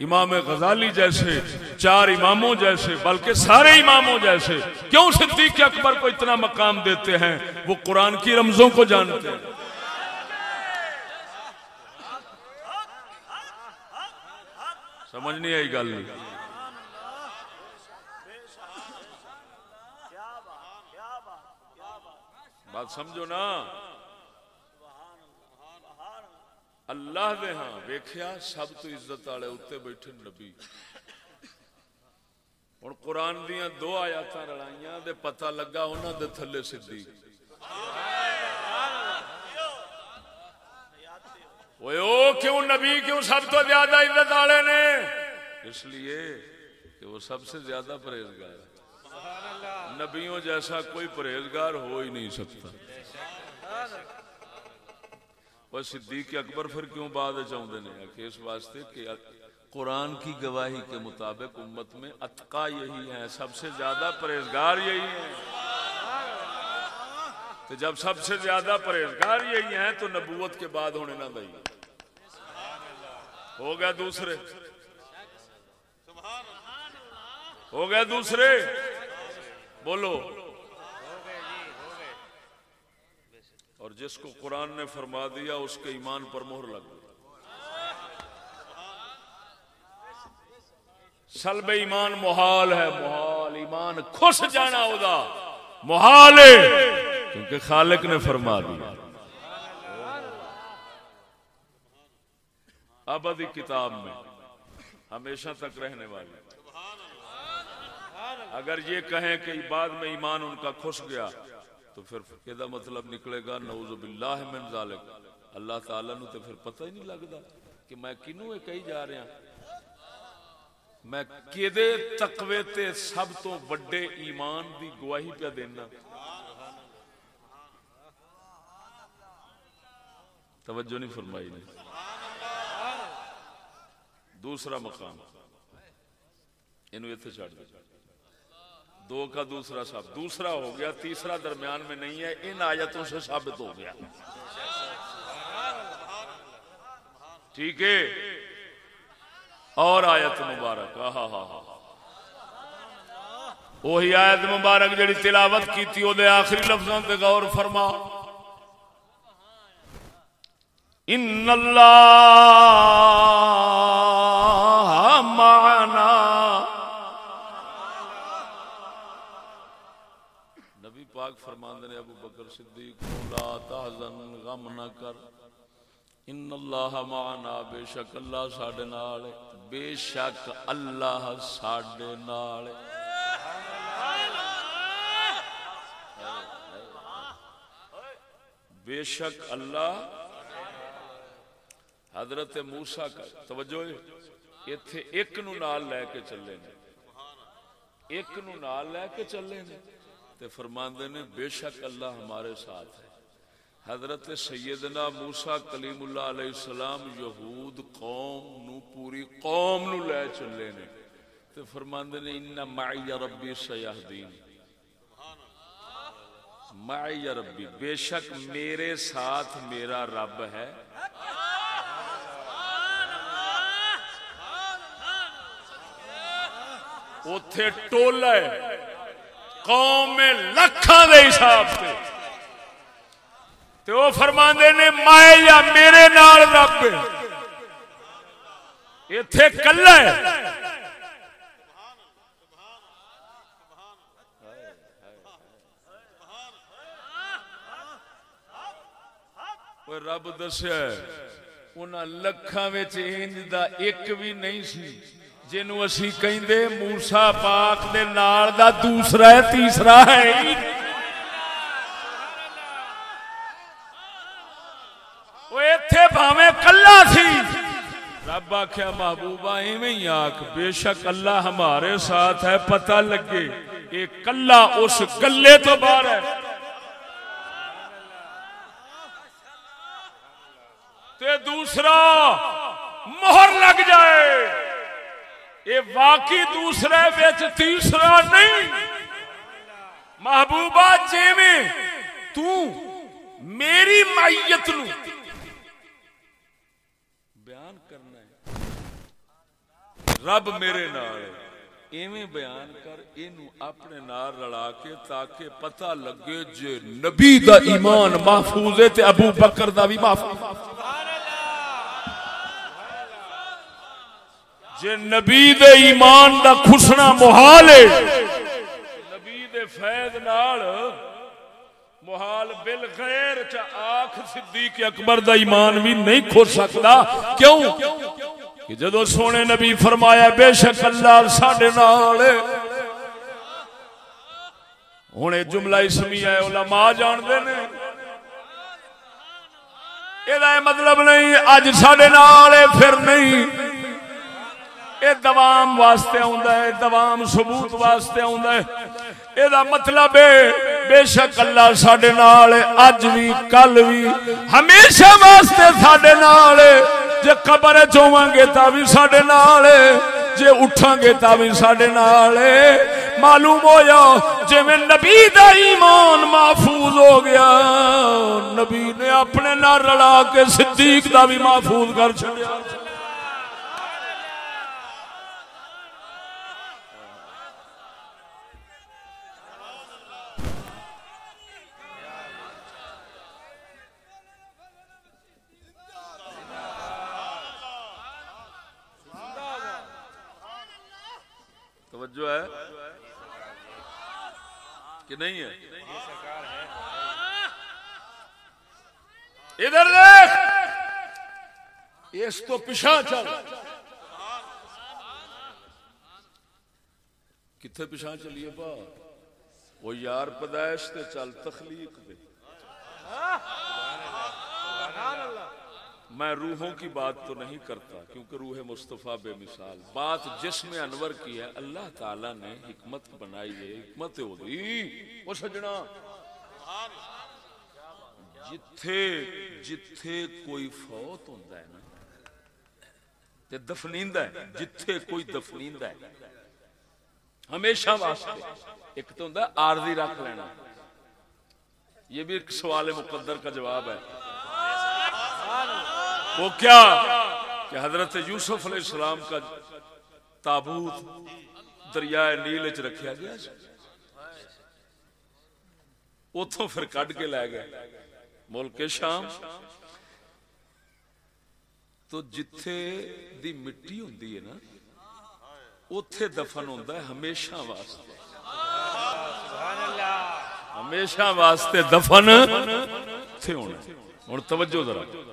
امام غزالی جیسے، چار اماموں جیسے، بلکہ سارے اماموں جیسے، کیوں صدیق اکبر کو اتنا مقام دیتے ہیں؟ وہ قرآن کی رمزوں کو جانتے ہیں۔ سمجھ نہیں آئی گل۔ بات سمجھو نا۔ اللہ دے ہاں ویکھیا سب تو عزت والے اتنے بیٹھے نبی۔ ہوں قرآن دیا دو آیات رڑائیاں دے پتہ لگا انہوں دے تھلے صدیق او کیوں نبی، کیوں سب تو زیادہ عزت والے نے؟ اس لیے کہ وہ سب سے زیادہ پرہیزگار نبیوں جیسا کوئی پرہیزگار ہو ہی نہیں سکتا۔ وہ صدیق اکبر پھر کیوں بعد چاہتے ہیں کہ اس واسطے کہ قرآن کی گواہی کے مطابق امت میں اتقا یہی ہے سب سے زیادہ پرہیزگار یہی ہے تو جب سب سے زیادہ پرہیزگار یہی ہیں تو نبوت کے بعد ہونے نہ دئی ہو گیا دوسرے۔ ہو گیا دوسرے۔ بولو۔ اور جس کو قرآن نے فرما دیا، اس کے ایمان پر مہر لگ گئی۔ سلب ایمان محال ہے، محال۔ ایمان خوش جانا ہوگا محال ہے، کیونکہ خالق نے فرما دیا۔ ابدی کتاب میں ہمیشہ تک رہنے والے اگر یہ کہیں کہ بعد میں ایمان ان کا خوش گیا تو پھر یہ مطلب نکلے گا؟ نعوذ باللہ من ذالک۔ اللہ تعالیٰ نو تو پھر پتہ ہی نہیں لگتا کہ میں کنوں کہی جا رہا ہاں۔ میں کدے تقوی تے سب تو بڑے ایمان دی گواہی پہ دینا۔ توجہ نہیں فرمائی نہیں دوسرا مقام۔ انہوں اتنے چڑھ دے دو کا دوسرا سب، دوسرا ہو گیا، تیسرا درمیان میں نہیں ہے، ان آیتوں سے ثابت ہو گیا۔ ٹھیک ہے؟ اور آیت مبارک ہاں ہاں ہاں وہی آیت مبارک جڑی تلاوت کی تھی، وہ آخری لفظوں تے غور فرما۔ ان اللہ صدیق لا تحزن، غم نہ کر۔ ان اللہ معنا، بے شک اللہ ساڈے نال بے شک اللہ ساڈے نال بے شک اللہ۔ حضرت موسا کا، توجہ اتے ایک نو نال لے کے چلے نے۔ ایک نو نال لے کے چلے نے۔ تے فرماندے نے، بے شک اللہ ہمارے ساتھ ہے۔ حضرت سیدنا موسا کلیم اللہ علیہ السلام یہود قوم نو پوری قوم نو لے چلے نے۔ تے فرماندے نے ان معی ربی سیہدین معی ربی، بے شک میرے ساتھ میرا رب ہے۔ اتے ٹولا ہے۔ قوم میں لکھاں دے حساب سے۔ تے وہ فرماندے نے مائے یا میرے نال رب اتے کلا ہے۔ رب دسیا انہاں لکھاں وچ انج دا ایک بھی نہیں سی۔ جنوں اسی کہندے موسی پاک دے نال دا دوسرا ہے تیسرا ہے ہی ایتھے بھاویں کلا سی رب آخیا محبوبہ ایویں ہی آخ بے شک اللہ ہمارے ساتھ ہے پتہ لگے یہ کلا اس گلے تو باہر ہے تے دوسرا مہر لگ جائے یہ واقعی دوسرے بچ تیسرا نہیں۔ محبوبہ، جیویں تو میری مائیت نو بیان کرنا ہے۔ رب میرے نال ایویں بیان کر، اینو اپنے نال رلا کے تاکہ پتہ لگے جے نبی دا ایمان محفوظ ہے تے ابو بکر دا بھی محفوظ۔ سبحان جے نبی دے ایمان دا خسنا محال ہے، نبی دے فیض نال محال بالغیر چا آنکھ صدیق اکبر دا ایمان بھی نہیں کھو سکتا۔ کیوں؟ کہ جدو سونے نبی فرمایا، بے شک اللہ ساڈے نال ہن یہ جملہ اسمیہ ہے علماء جان دے نے یہ مطلب نہیں اج ساڈے نال پھر نہیں۔ یہ دوام واسطے آندا ہے، دوام ثبوت واسطے آندا ہے۔ یہ مطلب ہے بے شک اللہ ساڈے نال اج بھی کل بھی ہمیشہ واسطے ساڈے نال جے قبر چواں گے تا بھی ساڈے نال ہے جے اٹھاں گے تا بھی ساڈے نال ہے معلوم ہویا جے میں نبی دا ایمان محفوظ ہو گیا، نبی نے اپنے نال رلا کے صدیق دا بھی محفوظ کر چھڑیا توجہ ہے کہ نہیں ہے؟ ادھر دیکھ! اس تو پیچھا چل۔ کتنے پیچھا چلیے با وہ یار پیدائش تے چل تخلیق دے۔ اللہ۔ میں روحوں کی بات تو نہیں کرتا، کیونکہ روح مصطفیٰ بے مثال۔ بات جسم انور کی ہے، اللہ تعالی نے حکمت بنائی ہے، حکمت ہوگی وہ سجنا۔ جتھے جتھے کوئی فوت ہوتا ہے نا، تے دفنیندا ہے، جتھے کوئی دفنیندا ہے، ہمیشہ واسطے۔ ایک تو ہوندا ہے، عارضی رکھ لینا۔ یہ بھی ایک سوال مقدر کا جواب ہے۔ وہ کیا کہ حضرت یوسف علیہ السلام کا تابوت دریائے نیل چ رکھیا گیا جی؟ اتوں پھر کڈ کے لے گئے۔ ملک شام۔ تو جتھے دی مٹی ہوندی ہے نا اتے دفن ہوتا ہے ہمیشہ واسطے۔ ہمیشہ واسطے دفن اتنے ہونا۔ ہوں توجہ ذرا۔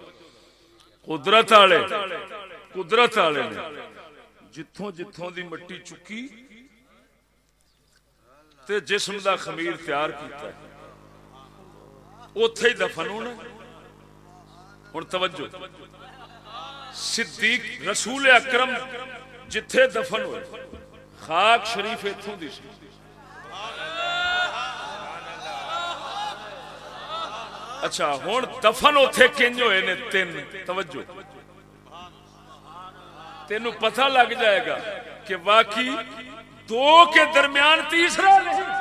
قدرت والے قدرت والے نے۔ جتھوں جتھوں دی مٹی چکی تے جسم دا خمیر تیار کیتا ہے۔ اتے ہی دفن ہونا ہوں توجہ۔ صدیق رسول اکرم جتھے دفن ہوئے، خاک شریف اتوں دی سی۔ اچھا ہوں دفن اتے کنج ہوئے نے؟ تین، توجہ۔ تین پتہ لگ جائے گا کہ واقعی دو کے درمیان تیسرا نہیں۔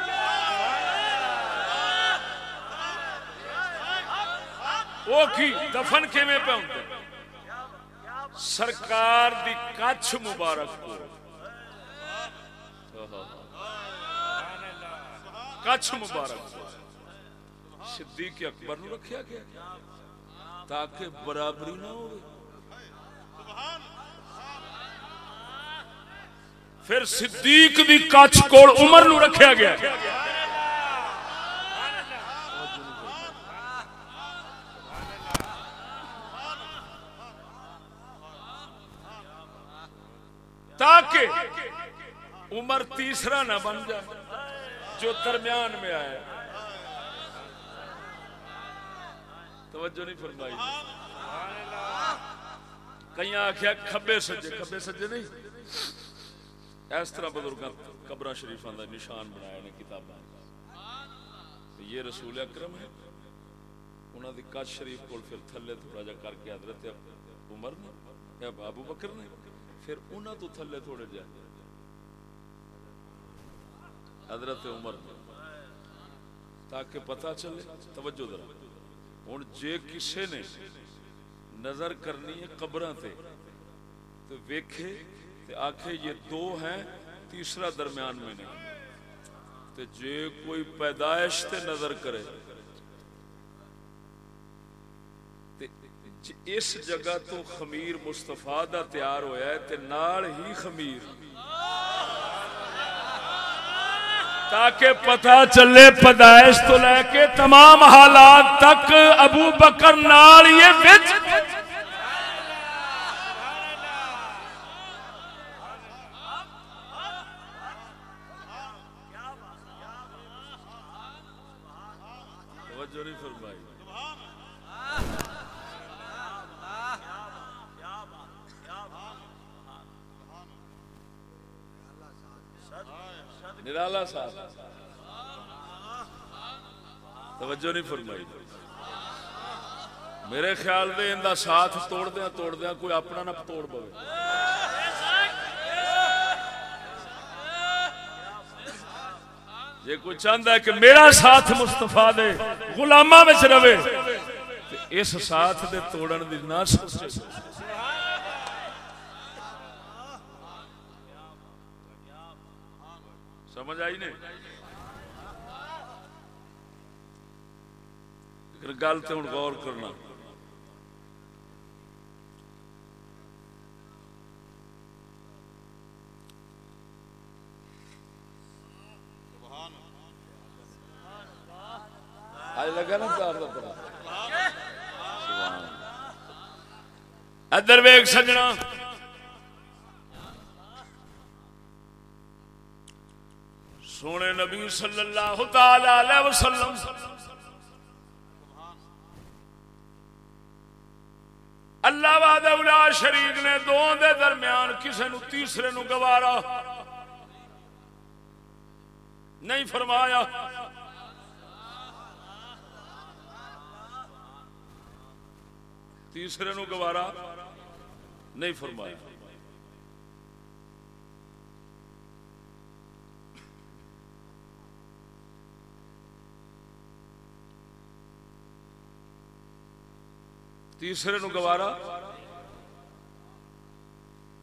وہ کی؟ دفن کیویں پہ ہوتا سرکار دی کچھ مبارک کو۔ کچھ مبارک کو۔ صدیق اکبر نو رکھیا گیا تاکہ برابری نہ ہو پھر صدیق دی کچھ کول عمر نو رکھیا گیا۔ تاکہ عمر تیسرا نہ بن جائے جو درمیان میں آئے توجہ نہیں فرمائی۔ کئی آخیا کھبے سجے کھبے سجے نہیں۔ اس طرح بزرگ قبر شریفوں کا نشان بنایا نے کتاباں۔ یہ رسول اکرم ہے انہوں دی کچھ شریف کو پھر تھلے تھوڑا جا کر کے حضرت عمر نے، یا ابو بکر نے، پھر انہوں تو تھلے تھوڑے جائے حضرت عمر نے۔ تاکہ پتا چلے، توجہ ذرا۔ ہوں جے کسے نے نظر کرنی ہے قبراں تے تو ویکھے تے آکھے یہ دو ہیں، تیسرا درمیان میں نہیں۔ تے جے کوئی پیدائش تے نظر کرے، تے اس جگہ تو خمیر مصطفیٰ دا تیار ہویا ہے، تے نال ہی خمیر۔ تاکہ پتا چلے پیدائش تو لے کے تمام حالات تک ابو بکر نال یہ بچ توجہ نہیں فرمائی میرے خیال دے ان دا ساتھ توڑ دیا توڑ دیا کوئی اپنا نہ توڑ پوے جے کوئی چاہتا ہے کہ میرا ساتھ مستفا دے غلامہ میں رہے، تے اس ساتھ دے توڑن دی نہ سوچے سمجھ آئی نہیں لیکن گل تے ہوں غور کرنا۔ لگا نا پیار کا پتا ادھر ویگ سجنا۔ سونے نبی صلی اللہ تعالی علیہ وسلم۔ اللہ واد شریف نے دو دے درمیان کسے نو تیسرے نو گوارا نہیں فرمایا۔ تیسرے نو گوارا نہیں فرمایا۔ تیسرے نو گوارا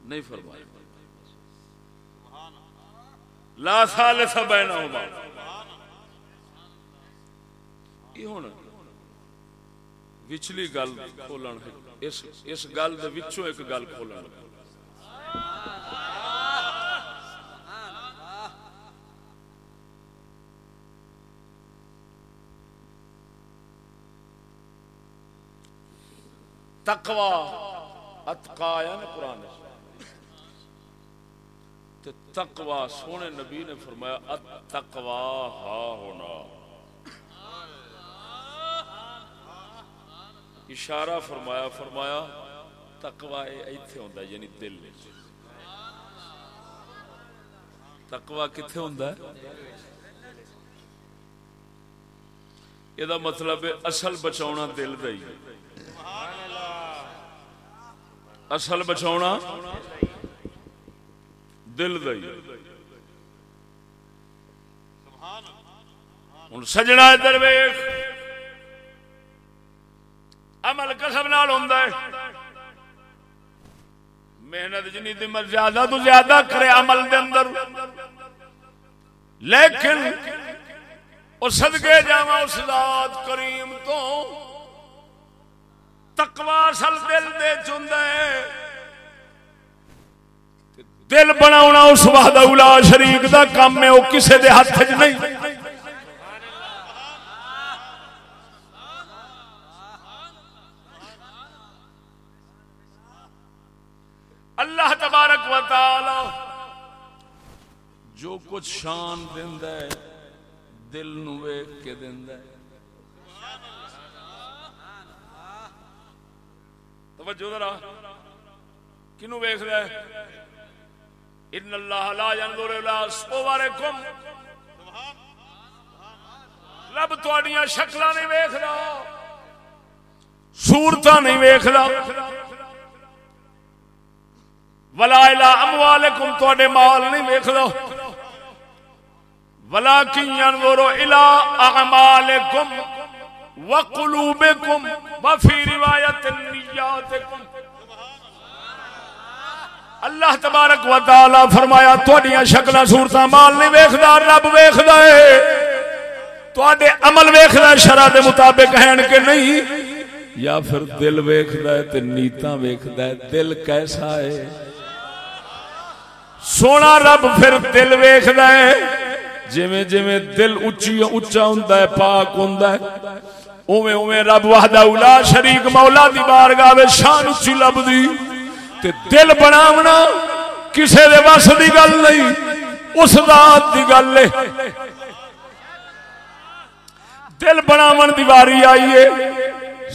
نہیں فرمایا۔ لا ثالث بینہما۔ یہ ہوں وچلی گل کھولن اس اس گل دے وچوں ایک گل کھولن لگا تقوا اتقا ہے نا قرآن تقوا سونے نبی نے فرمایا اتقوا ہا ہونا۔ اشارہ فرمایا فرمایا تقوا ایتھے ہوندا ہے یعنی دل وچ۔ تقوا کتھے ہوندا ہے؟ یہ مطلب ہے، اصل بچاؤنا دل دا ہی۔ ہے اصل بچاؤنا دل دا ہوں سجنا ادھر ویخ عمل کسب نال ہوندا ہے۔ محنت جنی دی مر زیادہ تو زیادہ کرے عمل دے اندر۔ لیکن، او صدقے جاواں اس ذات کریم تو تقوا اصل دل دے چوندا ہے دل بناونا اس وحدہ الا شریک دا کام ہے او کسے دے ہاتھ وچ نہیں اللہ تبارک و تعالی جو کچھ شان دیندا ہے دل نو ویکھ کے دیندا ہے توجہ ذرا۔ کنو ویکھدا ہے؟ ان اللہ لا ينظر الى صورکم رب تواڈیاں شکلاں نہیں ویکھدا۔ صورتاں نہیں ویکھدا۔ ولا الى اموالکم تواڈے مال نہیں ویکھدا۔ ولكن ينظر الى اعمالکم وقلوبکم وفي روایت نیاتکم اللہ تبارک و تعالی فرمایا تہاڈیاں شکلاں صورتاں مال نہیں ویکھدا، رب ویکھدا ہے۔ تواڈے عمل ویکھدا ہے، شرع دے مطابق ہیں کہ نہیں؟ یا پھر دل ویکھدا ہے تے نیتاں ویکھدا ہے، دل کیسا ہے؟ سونا رب پھر دل ویکھدا ہے۔ جویں جویں دل اونچی اونچا ہوندا ہے، پاک ہوندا ہے۔ اوویں اوویں رب وحدہ الا شریک مولا دی بارگاہ وچ شان اونچی لبدی تے دل بناونا کسے دے وس دی گل نہیں، اس ذات دی گل ہے۔ دل بناون دی واری آئی ہے۔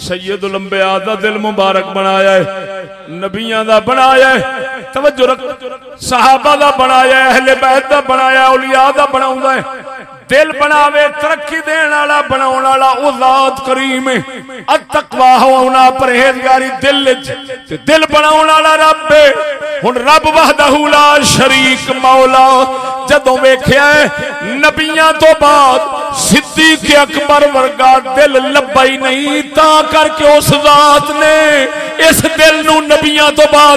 سید الانبیاء دا دل مبارک بنایا ہے، نبیاں دا بنایا ہے۔ توجہ رکھ، صحابہ دا بنایا ہے، اہل بیت دا بنایا ہے، اولیاء دا بناوندا ہے۔ دل بناوے، ترقی دین والا، بناون والا او ذات کریم ہے۔ التقوا ہونا، پرہیزگاری دل وچ۔ تے دل بناون والا رب ہے۔ ہن رب وحدہ لا شریک مولا۔ جدوں ویکھیا ہے، نبیاں تو بعد صدیق اکبر ورگا دل لبا ہی نہیں، تا کر کے اس ذات نے اس دل نو نبیاں تو بعد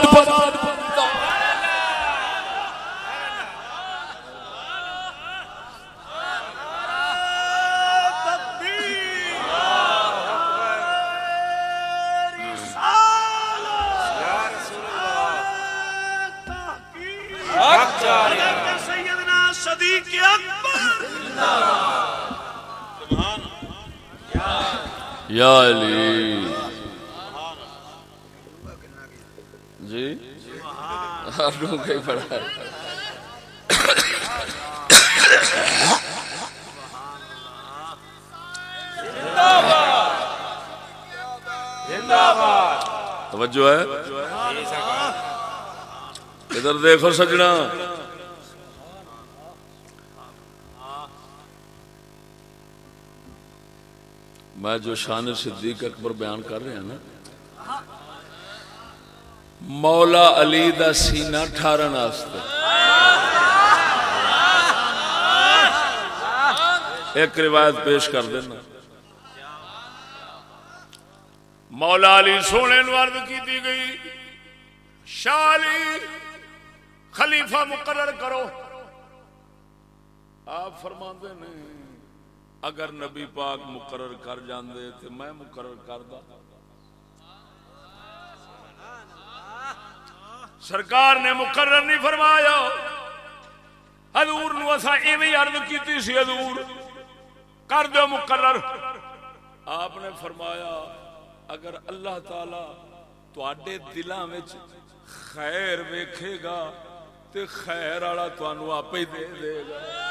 صدیق اکبر! یا علی! جی؟ آپ لوگوں کا ہی پڑھا ہے توجہ ہے؟ ادھر دیکھو سجنا۔ میں جو شان صدیق اکبر بیان کر رہا نا، مولا علی دا سینہ ٹھارن واسطے۔ ایک روایت پیش کر دینا۔ مولا علی سونے عرض کی دی گئی، شاہ علی خلیفہ مقرر کرو۔ آپ فرماندے نے اگر نبی پاک مقرر کر جاندے تو میں مقرر کر دا سرکار نے مقرر نہیں فرمایا۔ حضور نو اسا ایویں عرض کیتی سی، حضور، کر دو مقرر۔ آپ نے فرمایا، اگر اللہ تعالی تواڈے دلاں وچ خیر ویکھے گا تے خیر والا تانوں آپ دے دے گا۔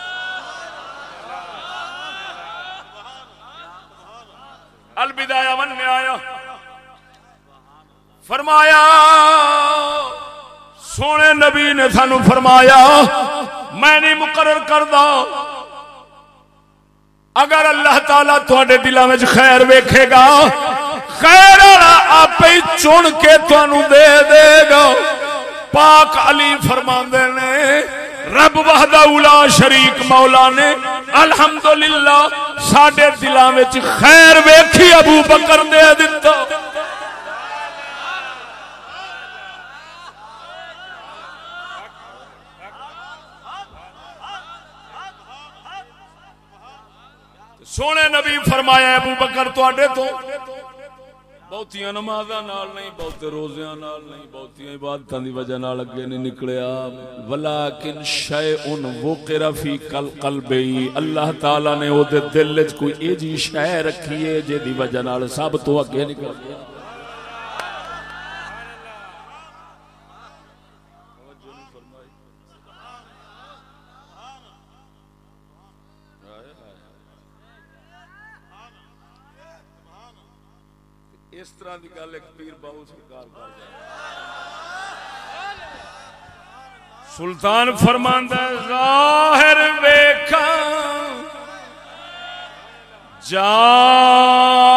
البدایا ون میں آیا۔ فرمایا، سونے نبی نے سانو فرمایا، میں نہیں مقرر کردا۔ اگر اللہ تعالی تھوڑے دلوں میں خیر ویکھے گا، خیر آپ ہی چن کے تانوں دے دے گا۔ پاک علی فرماندے نے رب وحدہ اولا شریک مولا نے الحمدللہ ساڈے دلاں وچ خیر ویکھی ابو بکر دے دتا سونے نبی فرمایا ابو بکر تواڈے تو بہتیاں نمازاں نال نہیں بہتے روزیاں نال نہیں بہتیاں عبادتاں دی وجہ نال اگے نہیں نکلیا ولکن شیء وقر فی قل قلبی اللہ تعالی نے او دے دل وچ کوئی اے جی شے رکھی ہے جے دی وجہ نال سب تو اگے نکل گیا اس طرح کی گل ایک پیر بہو سرکار سلطان فرماندہ ظاہر ویکھا جانی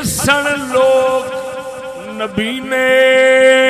ہسن لوگ نبی نے۔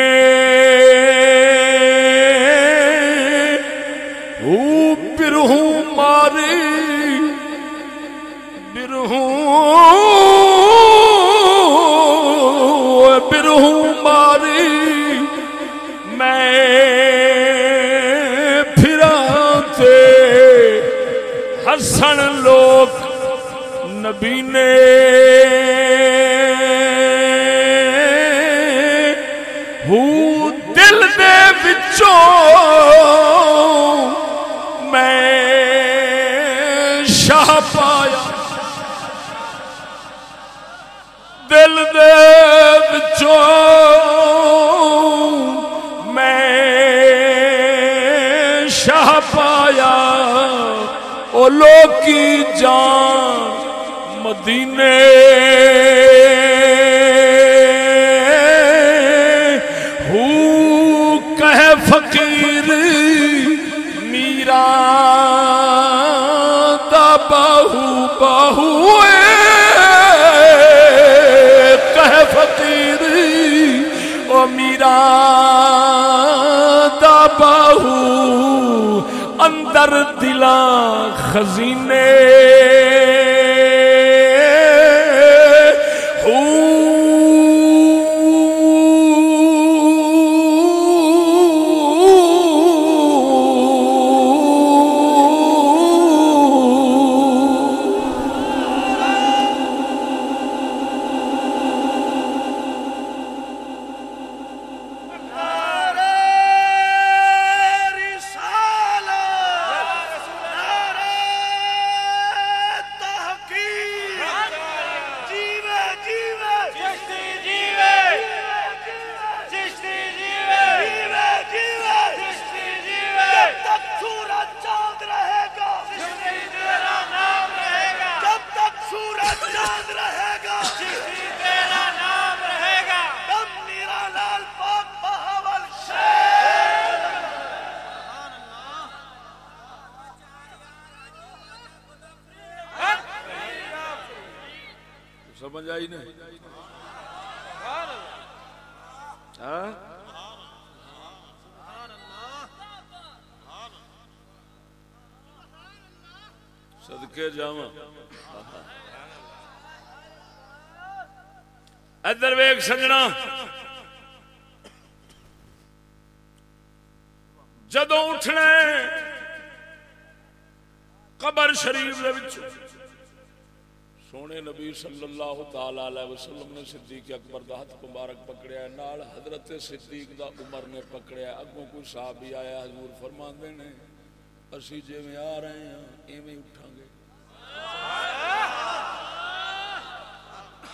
بھولو کی جان مدینے۔ ہو کہے فقیر میرا دا باہو باہو کہے فقیر او میرا بہو در دلا خزینے صدقے جاواں۔ ادھر ویگ سجنا جدو اٹھنا قبر شریف دے وچ۔ سونے نبی صلی اللہ تعالی علیہ وسلم نے صدیق اکبر دا ہاتھ مبارک پکڑیا نال حضرت صدیق دا عمر نے پکڑیا اگوں کوئی صحابی آیا، حضور فرماندے نے، اسی جویں آ رہے ہیں، ایویں اٹھاں گے۔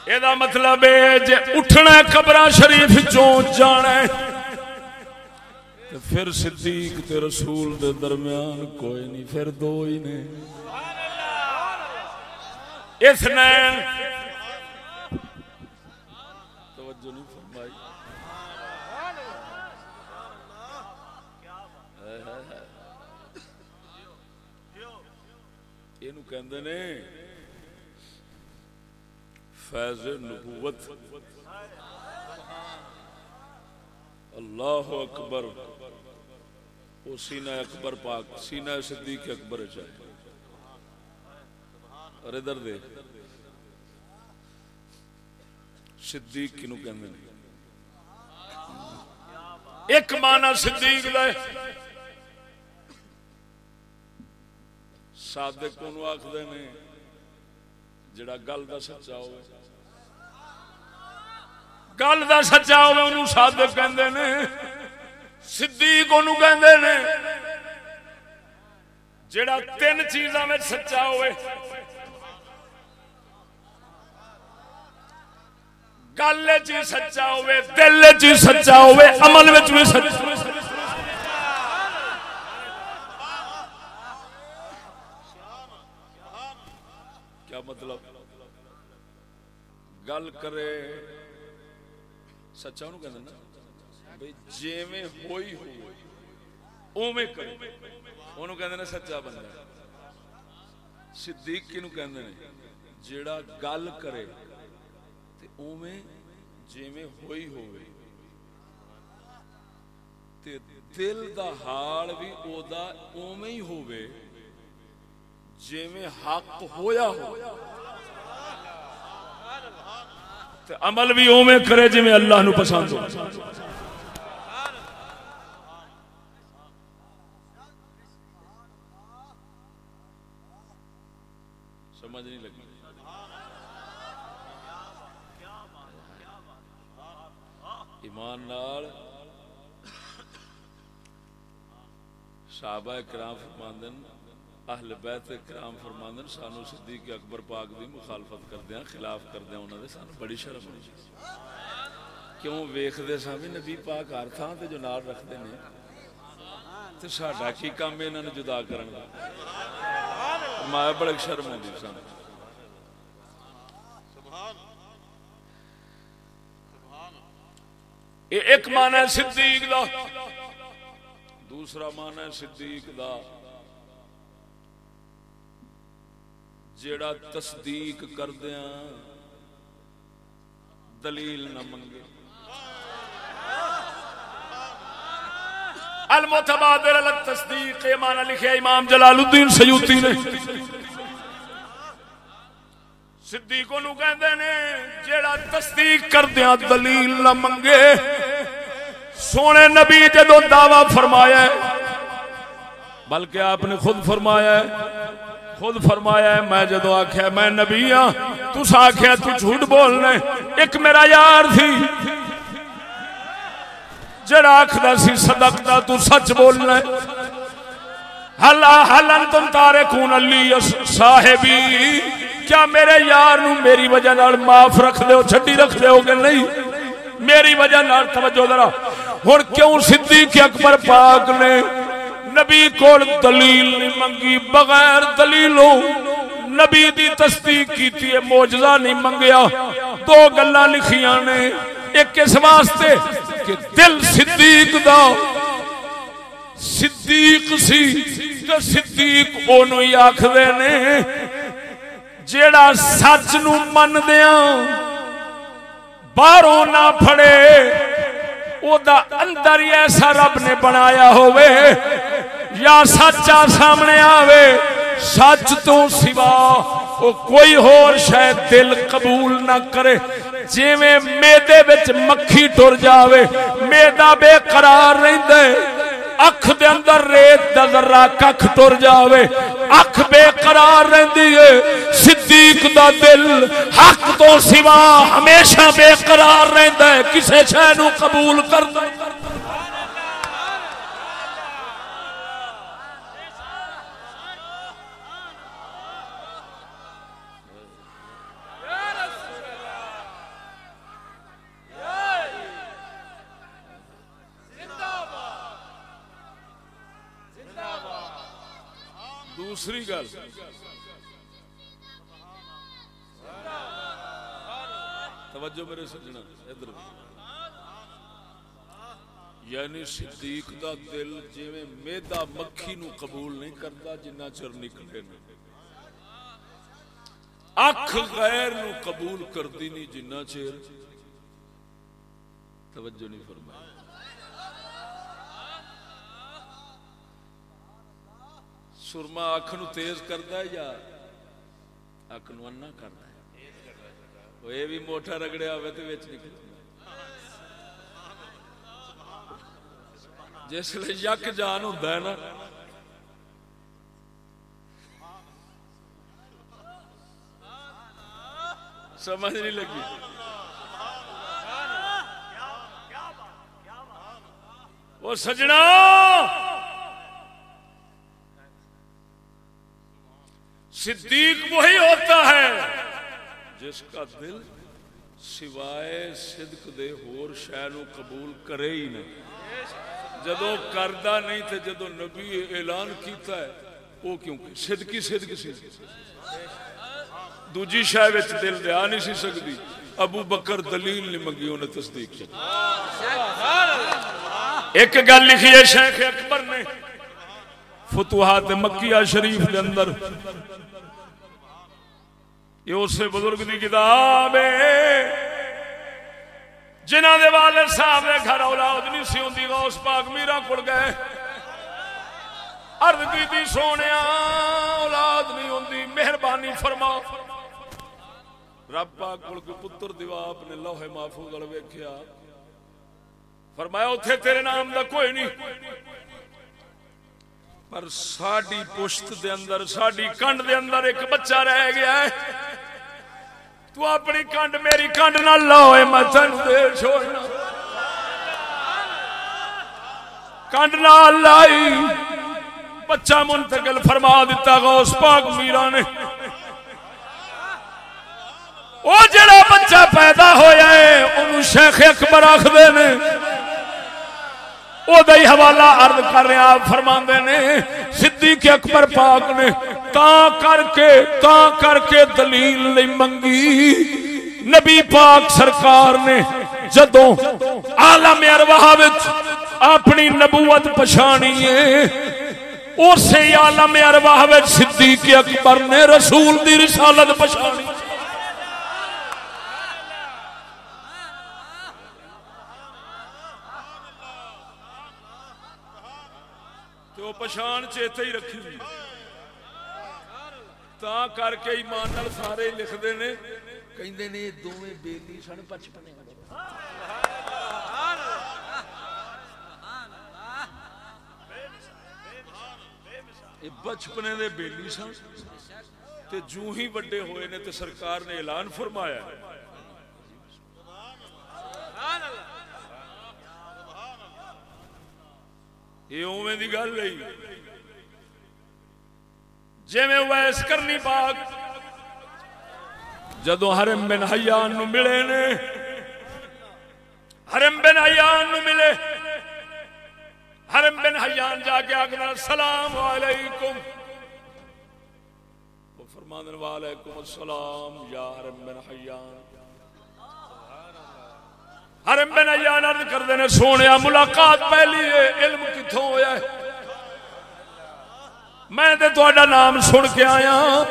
یہ مطلب ہے جے اٹھنا قبر شریف چوں جانا ہے پھر صدیق تے رسول دے درمیان کوئی نہیں پھر دو ہی نے اثنین توجہ نہیں فرمائی یہ کہندے نے فیض نبوت۔ اللہ اکبر۔ وہ سینہ اکبر پاک، سینہ صدیق اکبر چاہے اور ادھر دے صدیق کنو کہندے نے۔ ایک معنی صدیق دا صادق کو آخدے نے۔ جڑا گل دا سچا ہوئے گل دا سچا ہوئے انہوں صادق کہندے نے صدیق انہوں کہندے نے جڑا تین چیزاں میں سچا ہوئے گل چی سچا ہوئے دل چی سچا ہوئے عمل میں بھی سچا کیا مطلب؟ گل کرے، سچا انہوں کہتے نا؟ بھئی جیویں ہوئی ہوئی اوویں کرے۔ انہوں کہتے ہیں سچا بندہ صدیق کنوں کہتے ہیں جیڑا گل کرے، تے اوویں جیویں ہوئی ہوئی تے دل دا حال بھی او دا اوویں ہی ہوئے جیویں حق ہویا ہو۔ تے عمل بھی اوویں کرے جویں اللہ نو پسند ہو۔ سمجھ نہیں لگی۔ ایمان نال صحابہ کرام فرماندن اہل بیت کرام فرماندن سانو صدیق اکبر پاک دی مخالفت کردیاں خلاف کردیاں انہاں دے سانو بڑی شرم ہونی چاہیے کیوں ویکھدے ساں بھی نبی پاک ہر تھاں تے جو نال رکھدے نے؟ تے ساڈا کی کام ہے انہاں نوں جدا کرن دا؟ مایا بڑی شرم ہوندی سانو یہ ایک معنی ہے صدیق دا، دوسرا معنی ہے صدیق دا۔ جیڑا تصدیق کردیا دلیل نہ منگے۔ المتبادر التصدیق، یہ معنی لکھے امام جلال الدین سیوتی نے۔ صدیقوں نو کہندے نے، جیڑا تصدیق کردیا دلیل نہ منگے۔ سونے نبی جدو دعوی فرمایا ہے، بلکہ آپ نے خود فرمایا ہے خود فرمایا ہے، میں جدو آخیا میں نبی ہاں تس آخیا تو جھوٹ بولنا ایک میرا یار تھی۔ جڑا آخر سی صدقتا تو سچ بولنا ہل ہل تم تارے کون علی صاحبی۔ کیا میرے یار نو میری وجہ نال معاف رکھ دے ہو چھٹی رکھ دے ہو کہ نہیں۔ میری وجہ نال، توجہ ذرا۔ ہن کیوں صدیق اکبر پاک نے نبی کول دلیل نہیں منگی، بغیر دلیلوں نبی دی تصدیق کیتی ہے، معجزہ نہیں منگیا۔ دو گلاں لکھیاں نے، ایک اس واسطے کہ دل صدیق دا، صدیق سی تے صدیق اونوں ہی آکھدے نے۔ جیڑا سچ نو من دیاں باہروں نہ پھڑے۔ او دا اندر ہی ایسا رب نے بنایا ہوئے یا سچا سامنے آوے سچ تو سوا او کوئی ہور شاید دل قبول نہ کرے جی میں میدے بچ مکھی ٹر جاوے میدا بے قرار رہندے اکھ دے اندر ریت دا ذرہ ککھ ٹر جاوے، اکھ بے قرار رہندی ہے۔ صدیق دا دل حق تو سوا ہمیشہ بے قرار رہندا ہے، کسے شے نو قبول کردا دوسری گل۔ توجہ میرے سجنا، ادھر۔ یعنی صدیق دا دل جویں میدا مکھی نو قبول نہیں کرتا، جنہ چر نکلے نہ اکھ غیر نو قبول کردی نہیں جنہ چر توجہ نہیں فرمائی۔ سرما اکھ نو تیز کرتا ہے یا اکھ نو انا کرتا ہے؟ یہ بھی موٹا رگڑیا ہوئے تو وچ نکل جس لیے یک جان ہوتا ہے نا۔ سمجھ نہیں لگی۔ وہ سجنا! صدیق وہی ہوتا ہے۔ جس کا دل سوائے صدق دے ہور شہ نو قبول کرے ہی نہیں۔ جدو کردہ نہیں تے جدو نبی اعلان کیتا ہے وہ کیونکہ صدقی صدق سی۔ دوجی شہ وچ دل دے آ نہیں سی سکتی۔ ابو بکر دلیل نہیں منگی انہیں تصدیق کی۔ ایک گل لکھی ہے شیخ اکبر نے۔ فتوحات مکیہ شریف دے اندر۔ یہ اس بزرگ دی کتاب ہے۔ جنہ دے والد صاحب دے گھر اولاد نہیں سی ہوندی غوث پاک میرا کول گئے۔ عرض کیتی سونیا، اولاد نہیں ہوندی، مہربانی فرما۔ رب پاک کول کوئی پتر دیوا اپنے لوح محفوظ ول ویکھیا۔ فرمایا، اوتھے تیرے نام دا کوئی نہیں۔ پر ساڈی پشت دے اندر، ساڈی کنڈ دے اندر ایک بچہ رہ گیا ہے۔ تو اپنی کنڈ میری کنڈ نہ لاؤ میں تین دے چھوڑنا۔ کنڈ نہ لائی۔ بچہ منتقل فرما دیتا غوث پاک میرا نے۔ وہ جڑا بچہ پیدا ہویا ہے انہوں شیخ اکبر آخدے نے۔ او دئی حوالہ عرض کر رہے آپ فرما نے، صدیق اکبر پاک نے تا کر کے، تا کر کے دلیل نہیں منگی۔ نبی پاک سرکار نے جدوں عالم ارواح وچ اپنی نبوت پچھانی ہے اسی عالم ارواح وچ صدیق اکبر نے رسول دی رسالت پچھانی۔ تو پچھان چیتے ہی رکھی ہوئی تا کر کے ایمان نال سارے لکھتے نے کہندے نے یہ دوویں بیلی سن بچپنے یہ بچپنے دے بیلی سن تے جو ہی بڑے ہوئے نے تے سرکار نے اعلان فرمایا ہے یہ اوویں دی گل نہیں جی میں ویس کرنی پاک جدو حرم بن حیان نو ملے نے حرم بن حیان نو ملے حرم بن حیان جا کے آگنا السلام علیکم وہ فرمان علیکم السلام یا حرم بن حیان حرم بن حیان عرض کر دینے سونے ملاقات پہلی ہے، علم کتھوں ہویا ہے؟ میں تے تہاڈا نام سن کے آیا ہاں۔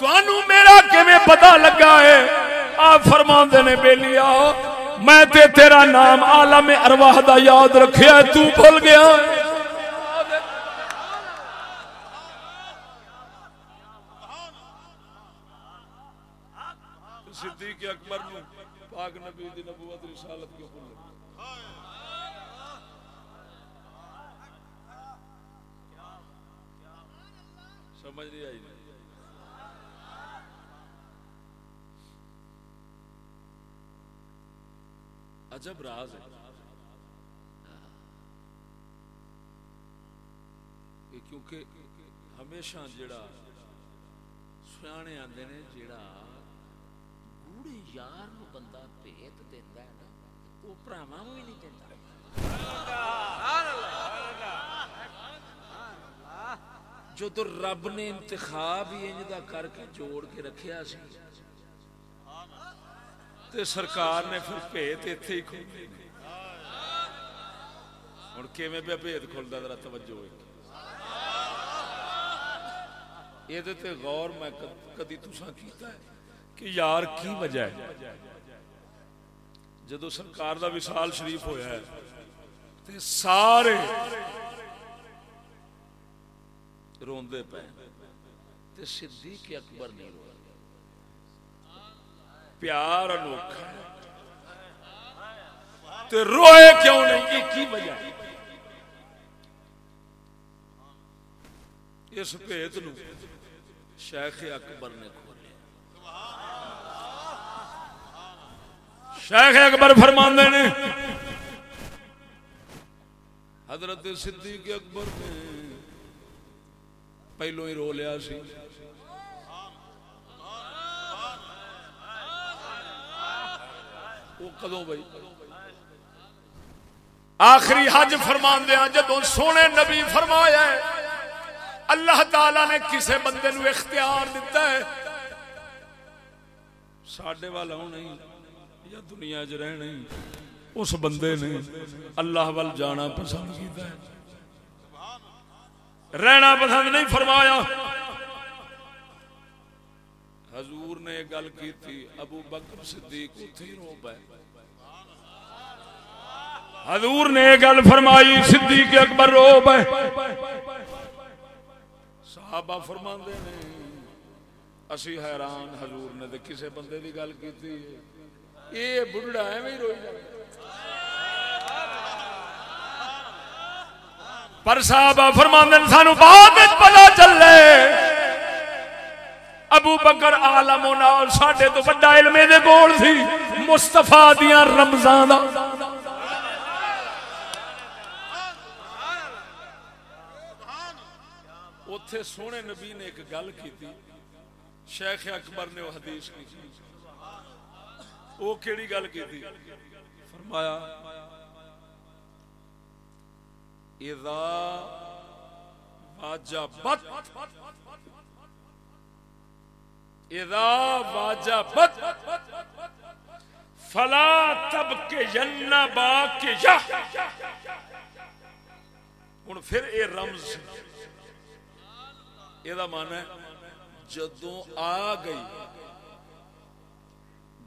تانوں میرا کیویں پتہ لگا ہے؟ آپ فرماندے نے بیلیا میں تے تیرا نام عالم ارواح دا یاد رکھیا ہے، تو بھول گیا۔ ہے صدیق اکبر نو۔ پاک نبی دی نبوت رسالت کیوں بھول سمجھ نہیں آئی نہیں۔ عجب راز ہے۔ کیونکہ ہمیشہ جڑا سیانے آندے نے جڑا گوڑے یار نو بندہ بھیت دیندا ہے نا نہیں جو تو رب نے انتخاب ہی انج دا کر کے جوڑ کے رکھیا سی تے سرکار نے پھر بھیت ایتھے ہی کھولے ہن کیویں پہ بھیت کھلدا ذرا توجہ ہوئے یہ تے غور میں کدی تساں کیتا ہے کہ یار کی وجہ ہے جدو سرکار دا وصال شریف ہویا ہے تے سارے روندے پے تے صدیق اکبر نہیں رویا پیار انوکھا تے روئے کیوں نہیں یہ کی وجہ اس بھیت نو شیخ اکبر نے کھولے شیخ اکبر فرماندے نے، حضرت صدیق اکبر نے پہلو ہی رو لیا سی۔ وہ کدوں بھائی؟ آخری حج فرمان دیا جدو سونے نبی فرمایا ہے، اللہ تعالی نے کسے بندے نو اختیار دیتا ہے۔ ساڈے والا نہیں۔ یا دنیا چ رہنا اس بندے نے اللہ وال جانا پسند کیتا ہے۔ رہنا پسند نہیں فرمایا۔ حضور نے گل کی تھی ابو بکر صدیق اتھی رو پے۔ حضور نے گل فرمائی، صدیق اکبر رو پے۔ صحابہ فرماندے نے، اسی حیران حضور نے تے کسے بندے دی گل کیتی ہے اے بڈھڑا ایویں ہی روئی جاندا پر صحابہ فرماندے نے سانو بعد وچ پتہ چلے، ابو بکر عالم نال ساڈے تو بڑا علم دے کول سی، مصطفی دیاں رمضان دا۔ اوتھے سونے نبی نے ایک گل کیتی، شیخ اکبر نے وہ حدیث کی۔ وہ کیڑی گل کیتی فرمایا اذا واجبت اذا واجبت فلا تب کے ین با کے یا ہوں پھر یہ رمز یہ من ہے جدوں آ گئی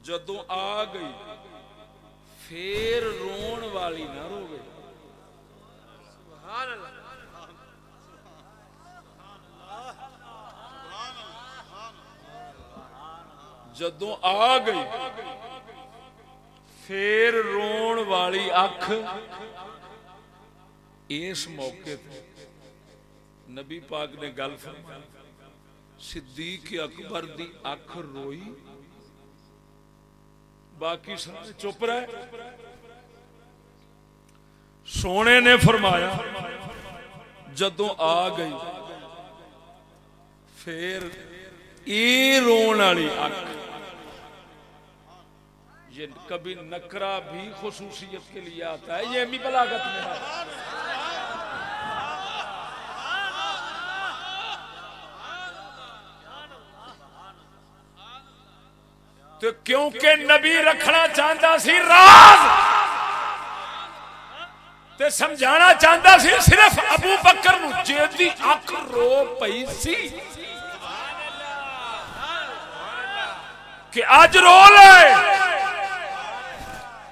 جدوں آ گئی پھر رون والی نہ رو روے جدوں آ گئی پھر رون والی اکھ اس موقع پہ نبی پاک نے گل فرمائی صدیق اکبر دی اکھ روئی باقی سارے چپ رہے۔ سونے نے فرمایا، جدوں آ گئی، پھر ای رون والی اکھ۔ یہ کبھی نکرا بھی خصوصیت کے لیے آتا ہے، یہ بھی بلاغت میں ہے۔ تو کیونکہ نبی رکھنا چاہتا سی راز، تے سمجھانا چاہتا سی صرف ابو بکر نو جیدی اک رو پئی سی۔ کہ اج رو لے۔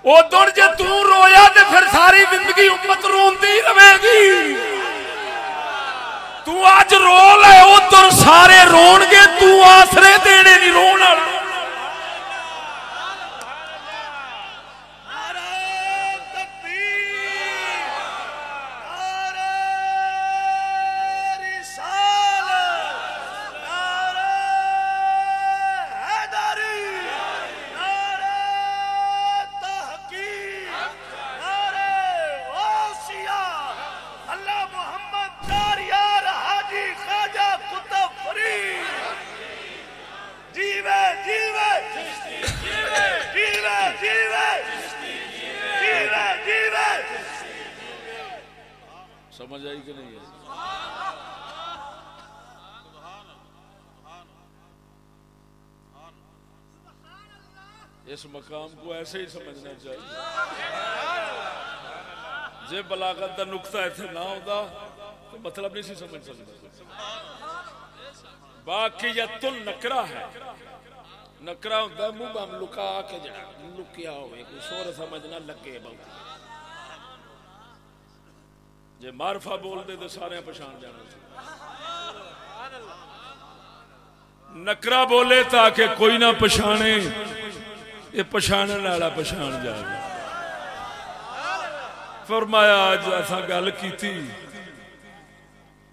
او ادھر جے تو رویا تے پھر ساری زندگی امت روندی رہے گی۔ تو اج رو لے، او ادھر سارے رون گے، تو آسرے دینے نہیں، رون والا کو ایسے ہی سمجھنا چاہیے۔ جی بلاغت کا نقطہ اتنے نہ ہوتا تو مطلب نہیں سی سمجھ سکتا۔ باقی یا تل نکرا ہے۔ نکرا ہوتا ہے، منہ بم لکا کے جا، لکیا ہوئے، کوئی سور سمجھنا لگے بہت جی مارفا بول دے تو سارے پچھان جانا نکرا بولے تاکہ کوئی نہ پچھانے یہ پچھانے والا پچھان جائے گا۔ فرمایا، آج ایسا گل کی تھی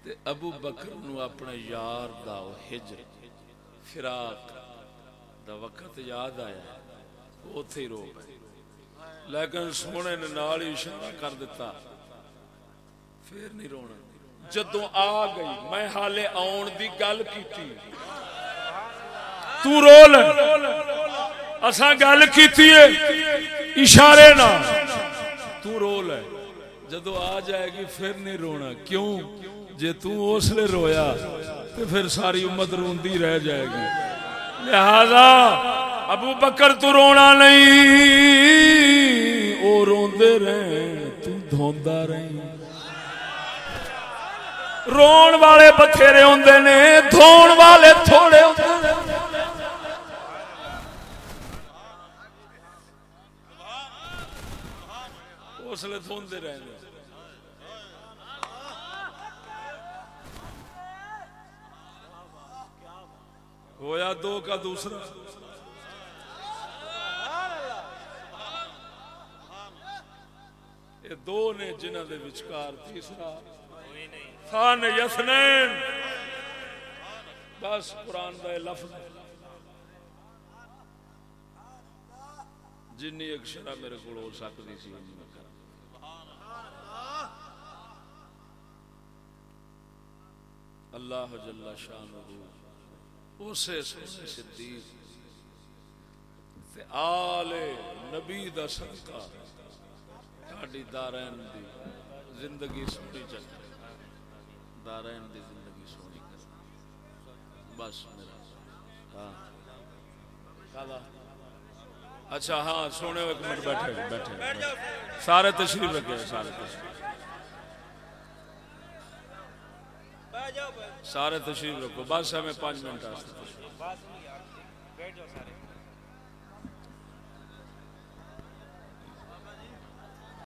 تے ابو بکر نو اپنے یار دا ہجر، فراق دا وقت یاد آیا۔ اوتھے ہی رو پے لیکن سونے نے نال ہی اشارہ کر دیتا پھر نہیں رونا۔ جدوں آ گئی، میں حالے آن دی گل کیتی۔ تو رو لے۔ اساں گل کیتی ہے اشارے نہ۔ تو رو لے جدو آ جائے گی پھر نہیں رونا۔ کیوں؟ جے تو اس لیے رویا تو پھر ساری امت روندی رہ جائے گی۔ لہذا ابو بکر تو رونا نہیں۔ او روندے رہیں تو دھوندا رہیں۔ رون والے بتھیرے ہوندے نے دھون والے تھوڑے ہوندے نے۔ اس لیے دھوندے رہنے ہویا دو کا دوسرا یہ دو نے جنہ دے وچکار تیسرا خان یسنین بس قرآن دا لفظ جنی ایک شرح میرے کو ہو سکتی سی انہی میں کر اللہ جل شان اسے صدیق، تے آل نبی دا صدقہ تہاڈی دارین دی زندگی سونی چل دارین دی زندگی سونی کر بس میرا۔ ہاں۔ اچھا ہاں سونے ایک منٹ بیٹھے بیٹھے۔ سارے تشریف رکھے، سارے تشریف۔ سارے تشریف رکھو بس ہمیں پانچ منٹ آستے